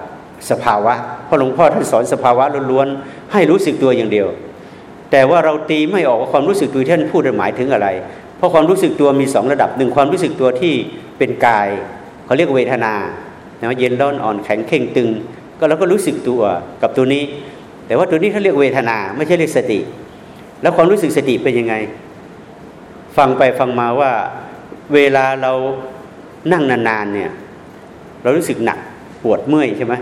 สภาวะเพราะหลวงพ่อท่านสอนสภาวะล้วนๆให้รู้สึกตัวอย่างเดียว แต่ว่าเราตีไม่ออกว่าความรู้สึกตัวท่านพูดหมายถึงอะไร เพราะความรู้สึกตัวมีสองระดับหนึ่งความรู้สึกตัวที่เป็นกายเขาเรียกเวทนาเย็นร้อนอ่อนแข็งเข่งตึง ก็เราก็รู้สึกตัวกับตัวนี้ แต่ว่าตัวนี้เขาเรียกเวทนาไม่ใช่เรียกสติ แล้วความรู้สึกสติเป็นยังไง ฟังไปฟังมาว่าเวลาเรานั่งนานๆเนี่ยเรารู้สึกหนักปวดเมื่อยใช่ไหม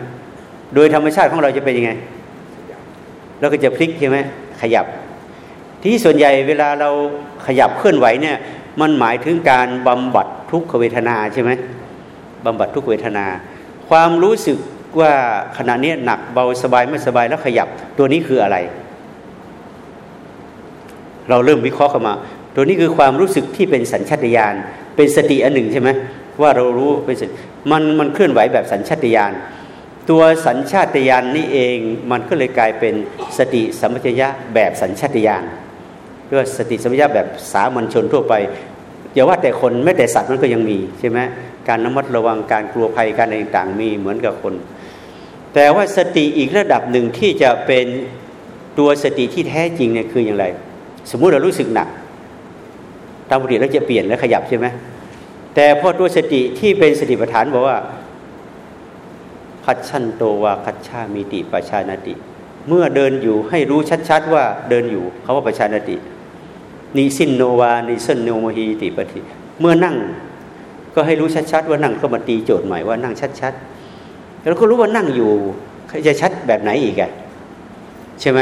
โดยธรรมชาติของเราจะเป็นยังไง เราก็จะพลิกใช่ไหมขยับ ที่ส่วนใหญ่เวลาเราขยับเคลื่อนไหวเนี่ย มันหมายถึงการบำบัดทุกขเวทนาใช่ไหมบำบัดทุกเวทนา ความรู้สึกว่าขณะนี้หนักเบาสบายไม่สบายแล้วขยับ ตัวนี้คืออะไร เราเริ่มวิเคราะห์เข้ามา ตัวนี้คือความรู้สึกที่เป็นสัญชาตญาณเป็นสติอันหนึ่งใช่ไหมว่าเรารู้เป็นสติมันมันเคลื่อนไหวแบบสัญชาตญาณ ตัวสัญชาตญาณนี่เองมันก็เลยกลายเป็นสติสัมปชัญญะแบบสัญชาตญาณด้วยสติสัมปชัญญะแบบสามัญชนทั่วไปอย่าว่าแต่คนไม่แต่สัตว์มันก็ยังมีใช่ไหมการระมัดระวังการกลัวภัยการต่างๆมีเหมือนกับคน แต่ว่าสติอีกระดับหนึ่งที่จะเป็นตัวสติที่แท้จริงเนี่ยคืออย่างไร สมมุติเรารู้สึกหนัก ตามปกติเราจะเปลี่ยนและขยับใช่ไหมแต่พอตัวสติที่เป็นสติปัฏฐานบอกว่า คัดชันโตวาคัดชามีติปชานติ เมื่อเดินอยู่ให้รู้ชัดๆว่าเดินอยู่เขาว่าปชานตินิสินโนวานิสินโนมหีติปฏิเมื่อนั่งก็ให้รู้ชัดๆว่านั่งก็มาตีโจทย์ใหม่ว่านั่งชัดๆเราก็รู้ว่านั่งอยู่จะชัดแบบไหนอีกอะใช่ไหม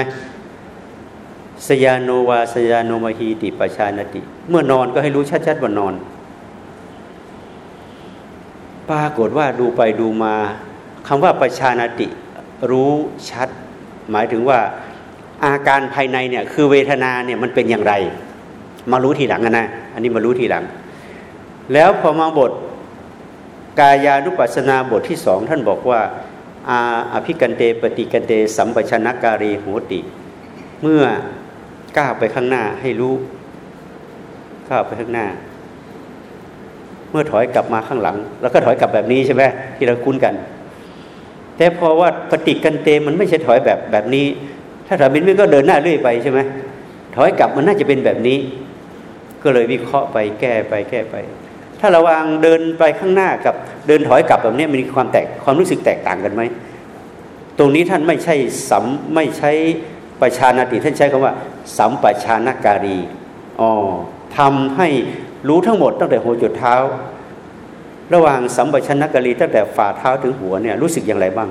สยาโนวาสยาโนมาฮีติปชานติ เมื่อนอนก็ให้รู้ชัดๆว่านอน ปรากฏว่าดูไปดูมา คำว่าประชานติรู้ชัด หมายถึงว่าอาการภายในเนี่ยคือเวทนาเนี่ยมันเป็นอย่างไร มารู้ทีหลังนะ อันนี้มารู้ทีหลัง แล้วพอมาบทกายานุปัสสนาบทที่สองท่านบอกว่าอาอภิกันเตปฏิกันเตสัมปชนะการีโหติ เมื่อก้าวไปข้างหน้าให้รู้ก้าวไปข้างหน้า เมื่อถอยกลับมาข้างหลัง แล้วก็ถอยกลับแบบนี้ใช่ไหมที่เราคุ้นกัน แต่พอว่าปฏิกันเตมันไม่ใช่ถอยแบบแบบนี้ ถ้าถอยเป็นก็เดินหน้าเรื่อยไปใช่ไหมถอยกลับมันน่าจะเป็นแบบนี้ ก็เลยวิเคราะห์ไปแก้ไปแก้ไป ถ้าระวังเดินไปข้างหน้ากับเดินถอยกลับแบบนี้มันมีความแตกความรู้สึกแตกต่างกันไหมตรงนี้ท่านไม่ใช่สัมไม่ใช้ประชานาติท่านใช้คำว่า สัมปชานาการีอ๋อทำให้รู้ทั้งหมดตั้งแต่หัวจุดเท้า ระหว่างสัมปชัญญะกะลีตั้งแต่ฝ่าเท้าถึงหัวเนี่ยรู้สึกอย่างไรบ้าง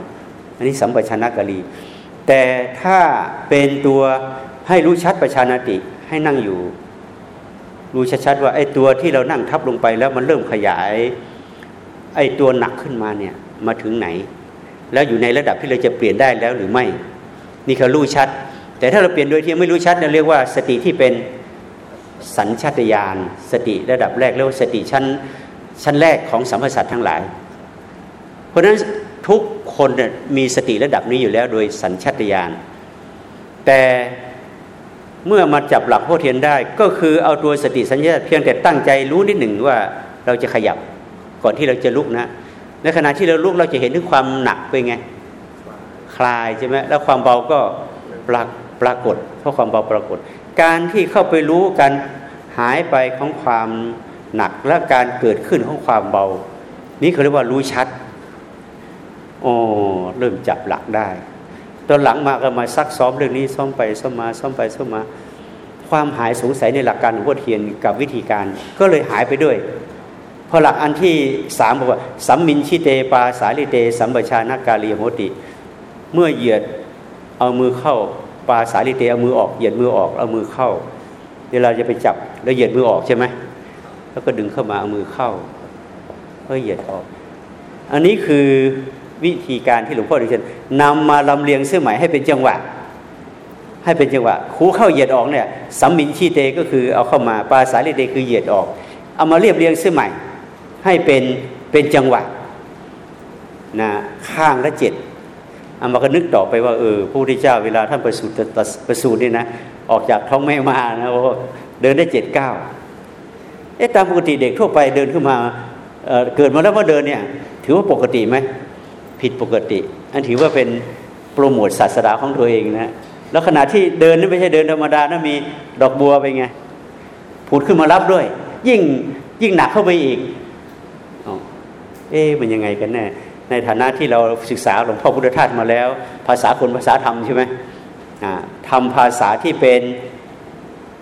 อันนี้สัมปชัญญะกะลี แต่ถ้าเป็นตัวให้รู้ชัดประชานาติให้นั่งอยู่ รู้ชัดๆว่าไอ้ตัวที่เรานั่งทับลงไปแล้วมันเริ่มขยายไอ้ตัวหนักขึ้นมาเนี่ยมาถึงไหน แล้วอยู่ในระดับที่เราจะเปลี่ยนได้แล้วหรือไม่ นี่คือรู้ชัด แต่ถ้าเราเปลี่ยนโดยที่ไม่รู้ชัดเราเรียกว่าสติที่เป็นสัญชาตญาณสติระดับแรกเรียกว่าสติชั้น ชั้นแรกของสัมผัสทั้งหลาย เพราะฉะนั้นทุกคนมีสติระดับนี้อยู่แล้วโดยสัญชาตญาณแต่เมื่อมาจับหลักพ่อเทียนได้ ก็คือเอาตัวสติสัญญาเพียงแต่ตั้งใจรู้นิดหนึ่งว่าเราจะขยับก่อนที่เราจะลุกนะ ในขณะที่เราลุกเราจะเห็นถึงความหนักเป็นไง คลายใช่ไหมแล้วความเบาก็ปรากปรากฏ เพราะความเบาปรากฏ การที่เข้าไปรู้การหายไปของความ หนักและการเกิดขึ้นของความเบา นี่เขาเรียกว่ารู้ชัดโอ้เริ่มจับหลักได้ตอนหลังมาก็มาซักซ้อมเรื่องนี้ซ้อมไปซ้อมมาซ้อมไปซ้อมมา ความหายสงสัยในหลักการของพุทเทียนกับวิธีการก็เลยหายไปด้วยพอหลักอันที่สามบอกว่าสัมมินชิเตปาสาลิเต สัมปชานาการีโหติ เมื่อเหยียดเอามือเข้าปาสาลิเตเอามือออกเหยียดมือออกเอามือเข้าเวลาจะไปจับแล้วเหยียดมือออกใช่ไหม แล้วก็ดึงเข้ามาเอามือเข้าก็เหยียดออก อันนี้คือวิธีการที่หลวงพ่อดิฉันนำมาลำเลียงเสื้อใหม่ให้เป็นจังหวะ ให้เป็นจังหวะคูเข้าเหยียดออกเนี่ยสัมมินชีเตก็คือเอาเข้ามาปาสาลิเตคือเหยียดออก เอามาเรียบเรียงเสื้อใหม่ ให้เป็นเป็นจังหวะนะข้างละเจ็ดเอามาก็นึกต่อไปว่าเออพระพุทธเจ้าเวลาท่านประสูติประสูตินี่นะออกจากท้องแม่มานะเดินได้เจ็ดเก้า อ๊ะตามปกติเด็กทั่วไปเดินขึ้นมาเเกิดมาแล้วว่าเดินเนี่ย ถือว่าปกติไหมผิดปกติ อันถือว่าเป็นโปรโมทศาสนาของตัวเองนะแล้วขณะที่เดินนี่ไม่ใช่เดินธรรมดานะมีดอกบัวไปไงผุดขึ้นมารับด้วย ยิ่งยิ่งหนักเข้าไปอีกเอ๊ะมันยังไงกันแน่ในฐานะที่เราศึกษาหลวงพ่อพุทธทาสมาแล้ว ภาษาคนภาษาธรรมใช่ไหมทำภาษาที่เป็น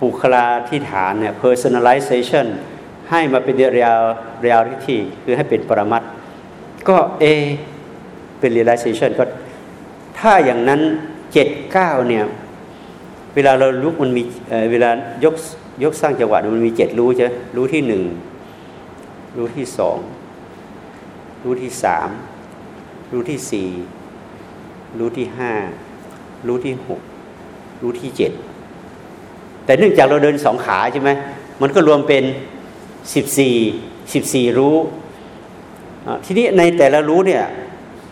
ปุคลาที่ฐานเนี่ย personalization ให้มาเป็นเรียลเรียลที่คือให้เป็นปรมัตก็เอเป็น realization ก็ถ้าอย่างนั้นเจ็ดเก้าเนี่ยเวลาเราลุกมันมีเวลายกยกสร้างจังหวะมันมีเจ็ดรู้ใช่รู้ที่หนึ่งรู้ที่สองรู้ที่สามรู้ที่สี่รู้ที่ห้ารู้ที่หกรู้ที่เจ็ดแต่เนื่องจากเราเดินสองขาใช่ไหมมันก็รวมเป็น สิบสี่สิบสี่รู้ ทีนี้ในแต่ละรู้เนี่ย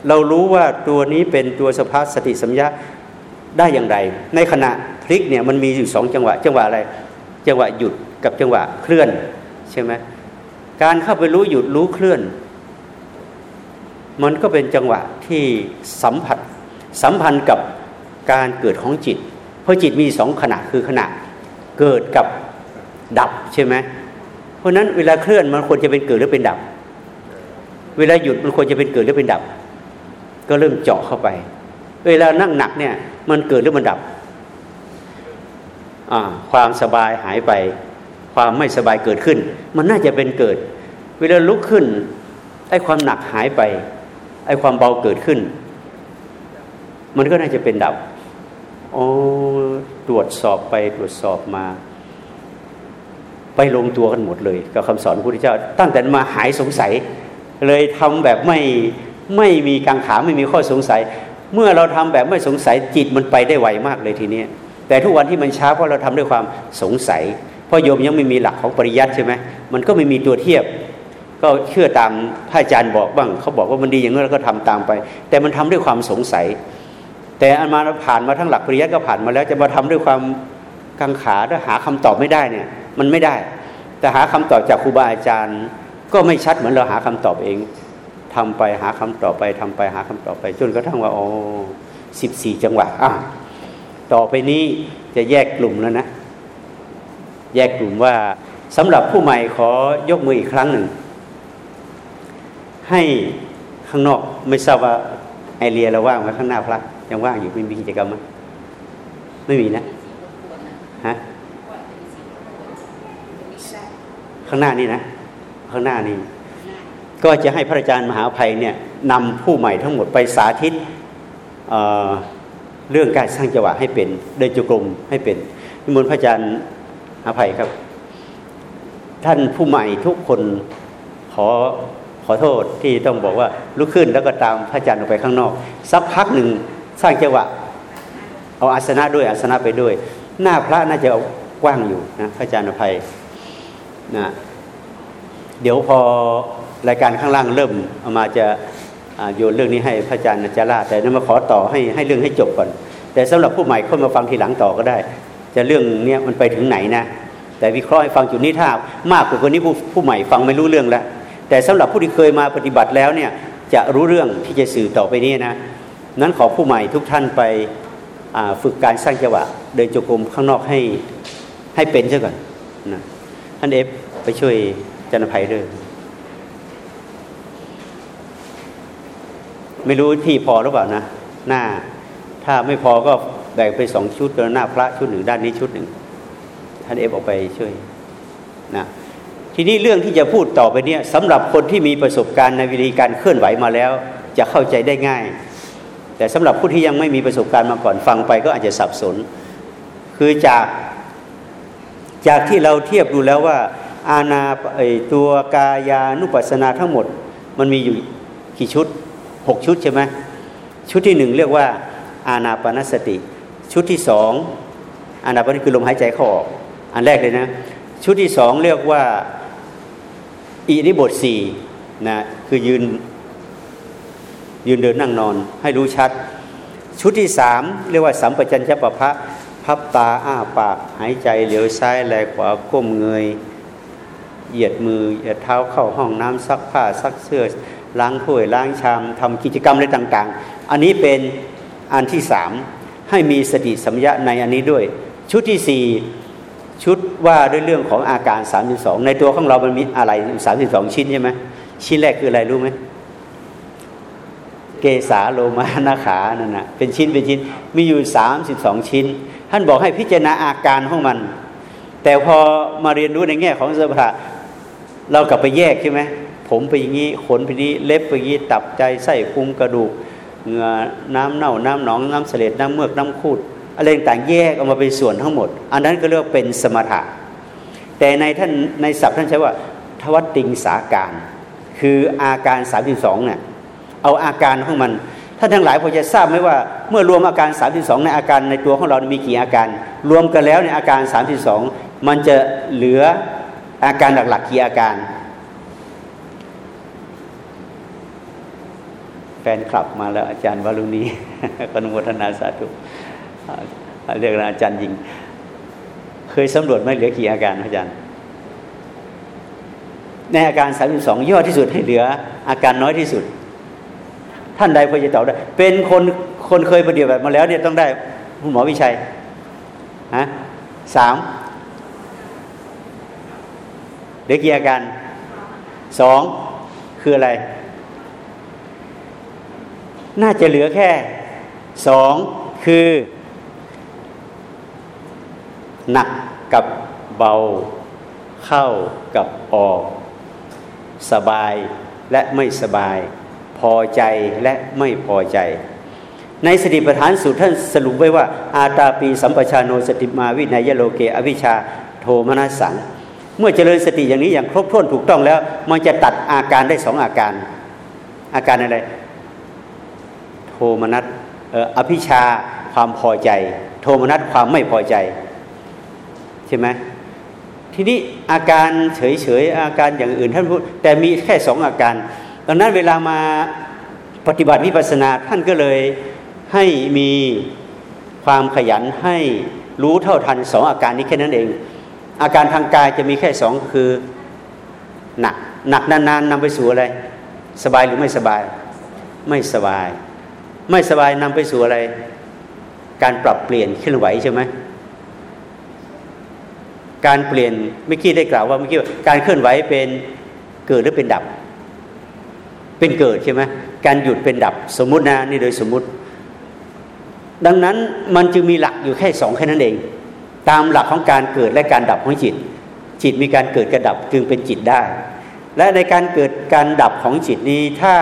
เรารู้ว่าตัวนี้เป็นตัวสภาพสติสัมยาได้อย่างไร ในขณะพลิกเนี่ยมันมีอยู่สองจังหวะ จังหวะอะไร จังหวะหยุดกับจังหวะเคลื่อนใช่ไหมการเข้าไปรู้หยุดรู้เคลื่อน มันก็เป็นจังหวะที่สัมผัสสัมพันธ์กับการเกิดของจิต เพราะจิตมีสองขณะคือขณะเกิดกับดับใช่ไหม เพราะนั้นเวลาเคลื่อนมันควรจะเป็นเกิดหรือเป็นดับ เวลาหยุดมันควรจะเป็นเกิดหรือเป็นดับ ก็เริ่มเจาะเข้าไป เวลานั่งหนักเนี่ย มันเกิดหรือมันดับความสบายหายไป ความไม่สบายเกิดขึ้น มันน่าจะเป็นเกิด เวลาลุกขึ้นไอ้ความหนักหายไปไอ้ความเบาเกิดขึ้น มันก็น่าจะเป็นดับโอ้ตรวจสอบไปตรวจสอบมา ไปลงตัวกันหมดเลย กับคำสอนพระพุทธเจ้า ตั้งแต่มาหายสงสัย เลยทำแบบไม่ไม่มีกังขาไม่มีข้อสงสัย เมื่อเราทำแบบไม่สงสัยจิตมันไปได้ไวมากเลยทีนี้แต่ทุกวันที่มันช้าเพราะเราทำด้วยความสงสัย เพราะโยมยังไม่มีหลักของปริยัติใช่ไหมมันก็ไม่มีตัวเทียบ ก็เชื่อตามพระอาจารย์บอกบ้าง เขาบอกว่ามันดีอย่างนั้นเราก็ทำตามไป แต่มันทำด้วยความสงสัย แต่อันมาผ่านมาทั้งหลักปริยัติก็ผ่านมาแล้วจะมาทำด้วยความกังขาถ้าหาคำตอบไม่ได้เนี่ย มันไม่ได้ แต่หาคำตอบจากครูบาอาจารย์ ก็ไม่ชัดเหมือนเราหาคำตอบเองทำไปหาคำต่อไปทำไปหาคำต่อไป จนกระทั่งว่าโอ้สิบสี่จังหวะอะต่อไปนี้จะแยกกลุ่มแล้วนะ แยกกลุ่มว่าสำหรับผู้ใหม่ขอยกมืออีกครั้งหนึ่ง ให้ข้างนอกไม่ทราบว่าไอเรียเราว่างไหมข้างหน้าพระยังว่างอยู่ไม่มีกิจกรรมไหมไม่มีนะฮะ ข้างหน้านี่นะ ข้างหน้านี่ก็จะให้พระอาจารย์มหาภัยเนี่ยนำผู้ใหม่ทั้งหมดไปสาธิตเเรื่องการสร้างจังหวะให้เป็นเดินจุกรมให้เป็นนิมนต์พระอาจารย์มหาภัยครับ ท่านผู้ใหม่ทุกคนขอขอโทษที่ต้องบอกว่าลุกขึ้นแล้วก็ตามพระอาจารย์ออกไปข้างนอก สักพักหนึ่งสร้างจังหวะเอาอาสนะด้วยอาสนะไปด้วย หน้าพระน่าจะกว้างอยู่นะพระอาจารย์อภัย นะเดี๋ยวพอรายการข้างล่างเริ่มเอามาจะโยนเรื่องนี้ให้พระอาจารย์จาราแต่นั้นมาขอต่อให้ให้เรื่องให้จบก่อน แต่สำหรับผู้ใหม่คนมาฟังทีหลังต่อก็ได้ จะเรื่องเนี้ยมันไปถึงไหนนะ แต่วิเคราะห์ให้ฟังจุดนี้ถ้ามากกว่าคนนี้ผู้ผู้ใหม่ฟังไม่รู้เรื่องแล้ว แต่สำหรับผู้ที่เคยมาปฏิบัติแล้วเนี่ยจะรู้เรื่องที่จะสื่อต่อไปนี้นะ นั้นขอผู้ใหม่ทุกท่านไปฝึกการสร้างจังหวะเดินจงกรมข้างนอกให้ให้เป็นซะก่อนนะท่านเอฟ ไปช่วยจันภัยด้วยไม่รู้ที่พอหรือเปล่านะ หน้า ถ้าไม่พอก็แบ่งไปสองชุดหน้าพระชุดหนึ่งด้านนี้ชุดหนึ่ง ท่านเอฟออกไปช่วยนะทีนี้เรื่องที่จะพูดต่อไปเนี่ยสำหรับคนที่มีประสบการณ์ในวิธีการเคลื่อนไหวมาแล้ว จะเข้าใจได้ง่าย แต่สำหรับผู้ที่ยังไม่มีประสบการณ์มาก่อนฟังไปก็อาจจะสับสน คือจากจากที่เราเทียบดูแล้วว่า อาณาตัวกายานุปัสสนาทั้งหมด มันมีอยู่กี่ชุดหกชุดใช่ไหมชุดที่หนึ่งเรียกว่า อาณาปณสติ ชุดที่สองอาณาปณคือลมหายใจเข้าออก อันแรกเลยนะ ชุดที่สองเรียกว่าอิริบทสีนะคือยืนยืนเดินนั่งนอนให้รู้ชัด ชุดที่สามเรียกว่าสัมปชัญญะปะพะพับตาอ้าปากหายใจเหลียวซ้ายแลขวาก้มเงย เหยียดมือเหยียดเท้าเข้าห้องน้ำซักผ้าซักเสื้อล้างถ้วยล้างชามทำกิจกรรมอะไรต่างๆ อันนี้เป็นอันที่สามให้มีสติสัมยาในอันนี้ด้วย ชุดที่สี่ชุดว่าด้วยเรื่องของอาการสามสิบสองในตัวของเรามันมีอะไรสามสิบสองชิ้นใช่ไหมชิ้นแรกคืออะไรรู้ไหมเกสาโลมานาขานั่นนะเป็นชิ้นเป็นชิ้นมีอยู่สามสิบสองชิ้น ท่านบอกให้พิจารณาอาการของมัน แต่พอมาเรียนรู้ในแง่ของสภา เรากลับไปแยกใช่ไหมผมไปอย่างนี้ขนไปนี้เล็บไปอย่างนี้ตับใจไส้พุงกระดูกเงือน้ำเน่าน้ำหนองน้ำเสลดน้ำเมือกน้ำคูดอะไรต่างแยกออกมาเป็นส่วนทั้งหมด อันนั้นก็เรียกเป็นสมถะ แต่ในท่านในศัพท์ท่านใช้ว่าทวัตติงสาการ คืออาการ 32เนี่ยเอาอาการของมันท่านทั้งหลายพอจะทราบไหมว่าเมื่อรวมอาการ 32 ในอาการในตัวของเรามีกี่อาการ รวมกันแล้วในอาการ 32 มันจะเหลือ อาการหลักๆกี่อาการ แฟนคลับมาแล้ว อาจารย์วารุณีกนุวัฒนาสาธุเรียกอาจารย์ยิง เคยสำรวจไหมเหลือกี่อาการอาจารย์ ในอาการสามสิบสองย่อที่สุดให้เหลือ อาการน้อยที่สุด ท่านใดพอจะตอบได้ เป็นคนคนเคยปฏิบัติมาแล้วเนี่ยต้องได้คุณหมอวิชัยฮะสาม หลือกี่อาการสองคืออะไร น่าจะเหลือแค่สองคือหนักกับเบาเข้ากับออก สบายและไม่สบาย พอใจและไม่พอใจ ในสติปัฏฐานสูตรท่านสรุปไว้ว่า อาตาปีสัมปชาโนสติมาวินัยโลเกอวิชาโทมนัสสัง เมื่อเจริญสติอย่างนี้อย่างครบถ้วนถูกต้องแล้ว มันจะตัดอาการได้สองอาการ อาการอะไร โทมนัสอภิชาความพอใจ โทมนัสความไม่พอใจ ใช่ไหมทีนี้อาการเฉยๆอาการอย่างอื่นท่านพูดแต่มีแค่สองอาการดังนั้นเวลามาปฏิบัติวิปัสสนาท่านก็เลยให้มีความขยันให้รู้เท่าทันสองอาการนี้แค่นั้นเอง อาการทางกายจะมีแค่สองคือหนักหนักนานๆนำไปสู่อะไร สบายหรือไม่สบาย ไม่สบาย ไม่สบายนำไปสู่อะไร การปรับเปลี่ยนเคลื่อนไหวใช่ไหมการเปลี่ยนเมื่อกี้ได้กล่าวว่าเมื่อกี้การเคลื่อนไหวเป็นเกิดหรือเป็นดับ เป็นเกิดใช่ไหมการหยุดเป็นดับ สมมุตินะนี่โดยสมมุติ ดังนั้นมันจึงมีหลักอยู่แค่สองแค่นั้นเอง ตามหลักของการเกิดและการดับของจิต จิตมีการเกิดกระดับจึงเป็นจิตได้ และในการเกิดการดับของจิตนี้ ถ้า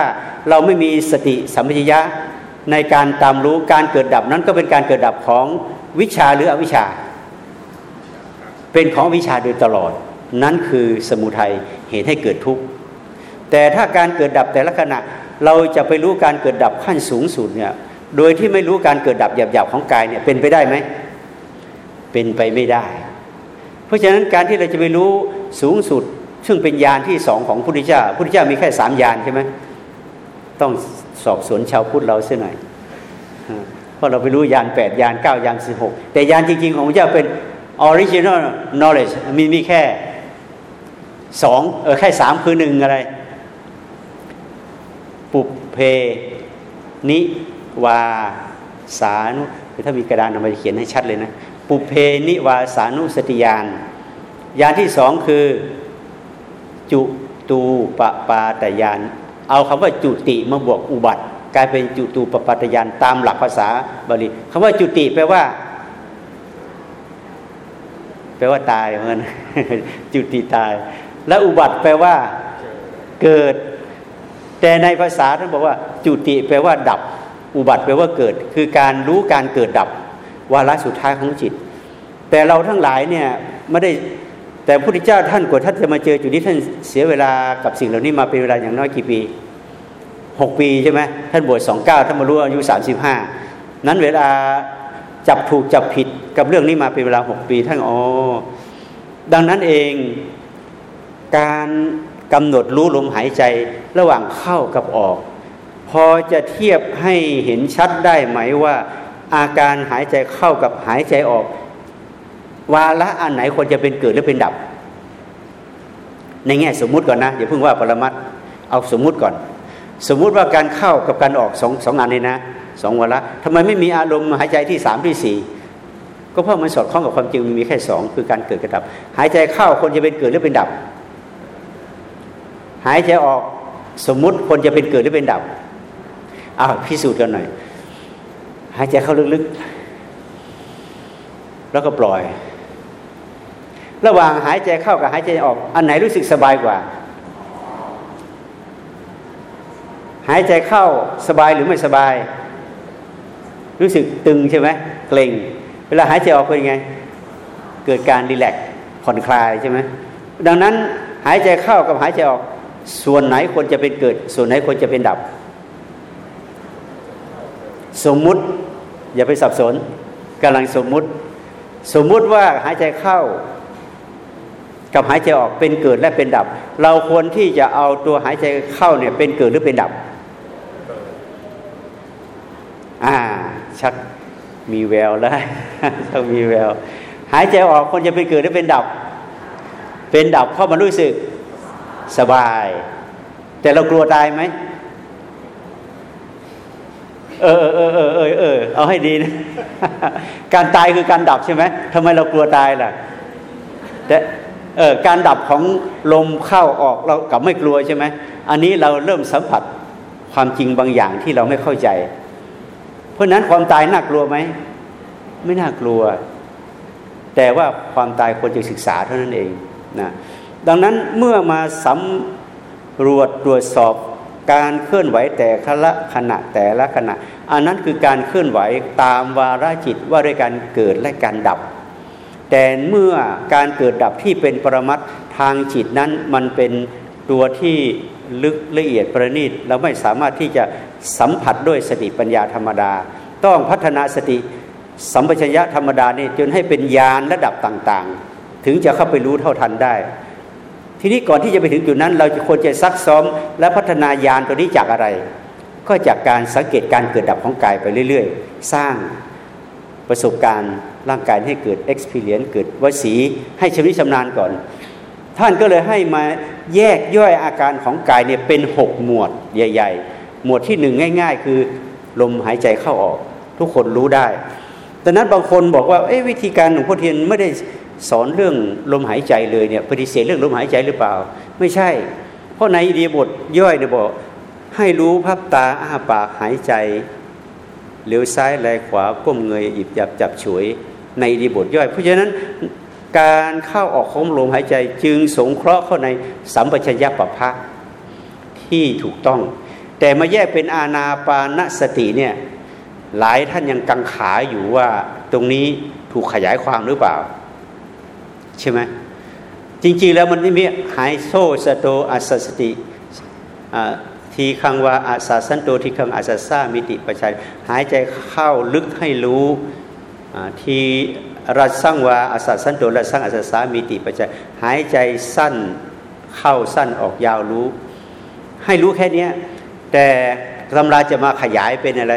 เราไม่มีสติสัมปชัญญะในการตามรู้การเกิดดับนั้นก็เป็นการเกิดดับของวิชาหรืออวิชา เป็นของวิชาโดยตลอด นั่นคือสมุทัยเหตุให้เกิดทุกข์แต่ถ้าการเกิดดับแต่ละขณะเราจะไปรู้การเกิดดับขั้นสูงสุดเนี่ยโดยที่ไม่รู้การเกิดดับหยาบๆของกายเนี่ยเป็นไปได้ไหม เป็นไปไม่ได้ เพราะฉะนั้นการที่เราจะไปรู้สูงสุด ซึ่งเป็นญาณที่สองของพุทธเจ้าพุทธเจ้ามีแค่สามญาณใช่ไหมต้องสอบสวนชาวพุทธเราเสียหน่อยเพราะเราไปรู้ญาณแปดญาณเก้ายานสิบหกแต่ญาณจริง ๆ ของพระเจ้าเป็น original knowledge มีมีแค่สองเออแค่สามคือหนึ่งอะไร ปุเพนิวาสานุถ้ามีกระดานเอามาเขียนให้ชัดเลยนะ ปุเพนิวาสานุสติยานยานที่สองคือจุตูปปาตยานเอาคำว่าจุติมาบวกอุบัติ กลายเป็นจุตูปปาตยานตามหลักภาษาบาลีคำว่าจุติแปลว่าแปลว่าตายเหมือนจุติตาย แล้วอุบัติแปลว่าเกิด แต่ในภาษาท่านบอกว่า จุติแปลว่าดับ อุบัติแปลว่าเกิด คือการรู้การเกิดดับ วาระสุดท้ายของจิต แต่เราทั้งหลายเนี่ยไม่ได้แต่พระพุทธเจ้าท่านกว่าท่านจะมาเจอจุดนี้ท่านเสียเวลากับสิ่งเหล่านี้มาเป็นเวลาอย่างน้อยกี่ปีหกปีใช่ไหมท่านบวชสองเก้าท่านมารู้อายุสามสิบห้านั้นเวลาจับถูกจับผิดกับเรื่องนี้มาเป็นเวลาหกปีท่านอ๋อดังนั้นเองการกำหนดรู้ลมหายใจระหว่างเข้ากับออก พอจะเทียบให้เห็นชัดได้ไหมว่า อาการหายใจเข้ากับหายใจออก วาระอันไหนควรจะเป็นเกิดหรือเป็นดับ ในแง่สมมุติก่อนนะอย่าเพิ่งว่าปรมัตเอาสมมุติก่อน สมมุติว่าการเข้ากับการออกสองสองอันนี้นะสองวาระทำไมไม่มีอารมณ์หายใจที่สามที่สี่ก็เพราะมันสอดคล้องกับความจริงมันมีแค่สองคือการเกิดกับดับ หายใจเข้าคนจะเป็นเกิดหรือเป็นดับ หายใจออกสมมุติคนจะเป็นเกิดหรือเป็นดับอ้าวพิสูจน์กันหน่อย หายใจเข้าลึกๆ แล้วก็ปล่อย ระหว่างหายใจเข้ากับหายใจออก อันไหนรู้สึกสบายกว่า หายใจเข้าสบายหรือไม่สบาย รู้สึกตึงใช่ไหมเกร็ง เวลาหายใจออกเป็นยังไง เกิดการรีแลกซ์ผ่อนคลายใช่ไหมดังนั้นหายใจเข้ากับหายใจออก ส่วนไหนควรจะเป็นเกิด ส่วนไหนควรจะเป็นดับ สมมุติ อย่าไปสับสนกำลังสมมุติ สมมุติว่าหายใจเข้า กับหายใจออกเป็นเกิดและเป็นดับ เราควรที่จะเอาตัวหายใจเข้าเนี่ยเป็นเกิดหรือเป็นดับ อ่า ชักมีแววแล้วต้องมีแวว หายใจออกคนจะเป็นเกิดหรือเป็นดับ เป็นดับเพราะมันรู้สึกสบาย แต่เรากลัวตายไหม เออเออเออเออเออเอาให้ดีนะการตายคือการดับใช่ไหมทำไมเรากลัวตายล่ะแต่เออการดับของลมเข้าออกเรากลับไม่กลัวใช่ไหมอันนี้เราเริ่มสัมผัสความจริงบางอย่างที่เราไม่เข้าใจ เพราะนั้นความตายน่ากลัวไหมไม่น่ากลัว แต่ว่าความตายควรจะศึกษาเท่านั้นเองนะดังนั้นเมื่อมาสำรวจตรวจสอบ การเคลื่อนไหวแต่ละขณะแต่ละขณะ อันนั้นคือการเคลื่อนไหวตามวาระจิตว่าด้วยการเกิดและการดับ แต่เมื่อการเกิดดับที่เป็นปรมัตทางจิตนั้นมันเป็นตัวที่ลึกละเอียดประณีตเราไม่สามารถที่จะสัมผัสด้วยสติปัญญาธรรมดา ต้องพัฒนาสติสัมปชัญญะธรรมดานี่จนให้เป็นญาณระดับต่างๆ ถึงจะเข้าไปรู้เท่าทันได้ ทีนี้ก่อนที่จะไปถึงจุดนั้น เราจะควรจะซักซ้อม และพัฒนายานตัวนี้จากอะไร ก็จากการสังเกตการเกิดดับของกายไปเรื่อย ๆ สร้างประสบการณ์ร่างกายให้เกิด experience เกิดวสีให้ชำนิชำนาญก่อน ท่านก็เลยให้มาแยกย่อยอาการของกายเนี่ยเป็นหกหมวดใหญ่ ๆ หมวดที่หนึ่งง่าย ๆ คือ ลมหายใจเข้าออก ทุกคนรู้ได้แต่นั้นบางคนบอกว่าเอ้วิธีการหลวงพ่อเทียนไม่ได้ สอนเรื่องลมหายใจเลยเนี่ยปฏิเสธเรื่องลมหายใจหรือเปล่า ไม่ใช่ เพราะในอิเดียบทย่อยเนี่ยบอก ให้รู้พับตาอ้าปากหายใจเลี้ยวซ้ายแลขวาก้มเงยหยิบจับจับฉวยในอิเดียบทย่อย เพราะฉะนั้นการเข้าออกของลมหายใจจึงสงเคราะห์เข้าในสัมปชัญญะปภะที่ถูกต้อง แต่มาแยกเป็นอาณาปานสติเนี่ยหลายท่านยังกังขาอยู่ว่าตรงนี้ถูกขยายความหรือเปล่า ใช่ไหมจริงๆแล้วมันไม่มีหายโซสโตอัสสติทีคังวาอาสาสันโตทีคังอาสาซามิติปัชัยหายใจเข้าลึกให้รู้ทีรัสังวาอาสาสันโตรัสังอาสาสามิติปัชัยหายใจสั้นเข้าสั้นออกยาวรู้ ให้รู้แค่นี้แต่ตำราจะมาขยายเป็นอะไร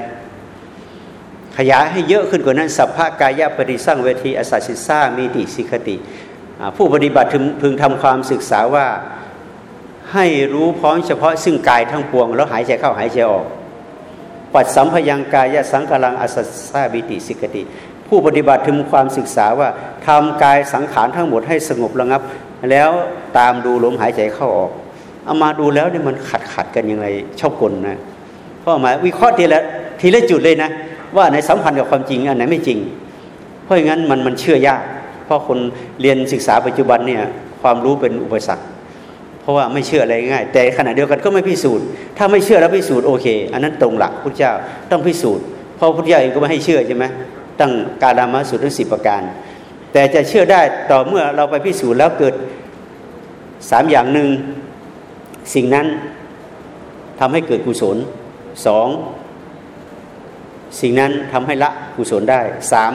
ขยายให้เยอะขึ้นกว่านั้นสัพพะกายะปริสั่งเวทีอาสาสิสามิติสิกติ ผู้ปฏิบัติพึงทำความศึกษาว่าให้รู้พร้อมเฉพาะซึ่งกายทั้งปวง แล้วหายใจเข้าหายใจออก ปัดสัมพยังกายสังกลังอสัสสาบิติสิกติ ผู้ปฏิบัติถึงความศึกษาว่าทำกายสังขารทั้งหมดให้สงบระงับ แล้วตามดูลมหายใจเข้าออกเอามาดูแล้วเนี่ยมันขัดขัดกันยังไงชอบกลนะเพราะหมายวิเคราะห์ทีละทีละจุดเลยนะ ว่าในสัมพันธ์กับความจริงอันไหนไม่จริง เพราะงั้นมันมันเชื่อยาก ราะคนเรียนศึกษาปัจจุบันเนี่ยความรู้เป็นอุปสรรค เพราะว่าไม่เชื่ออะไรง่าย แต่ขณะเดียวกันก็ไม่พิสูจน์ ถ้าไม่เชื่อแล้วพิสูจน์โอเค อันนั้นตรงหลักพุทธเจ้าต้องพิสูจน์ เพราะพุทธเจ้าเองก็ไม่ให้เชื่อใช่ไหมตั้งการามาสูตรทั้งสิบประการ แต่จะเชื่อได้ต่อเมื่อเราไปพิสูจน์แล้วเกิดสามอย่างหนึ่งสิ่งนั้นทำให้เกิดกุศลสองสิ่งนั้นทำให้ละกุศลได้สาม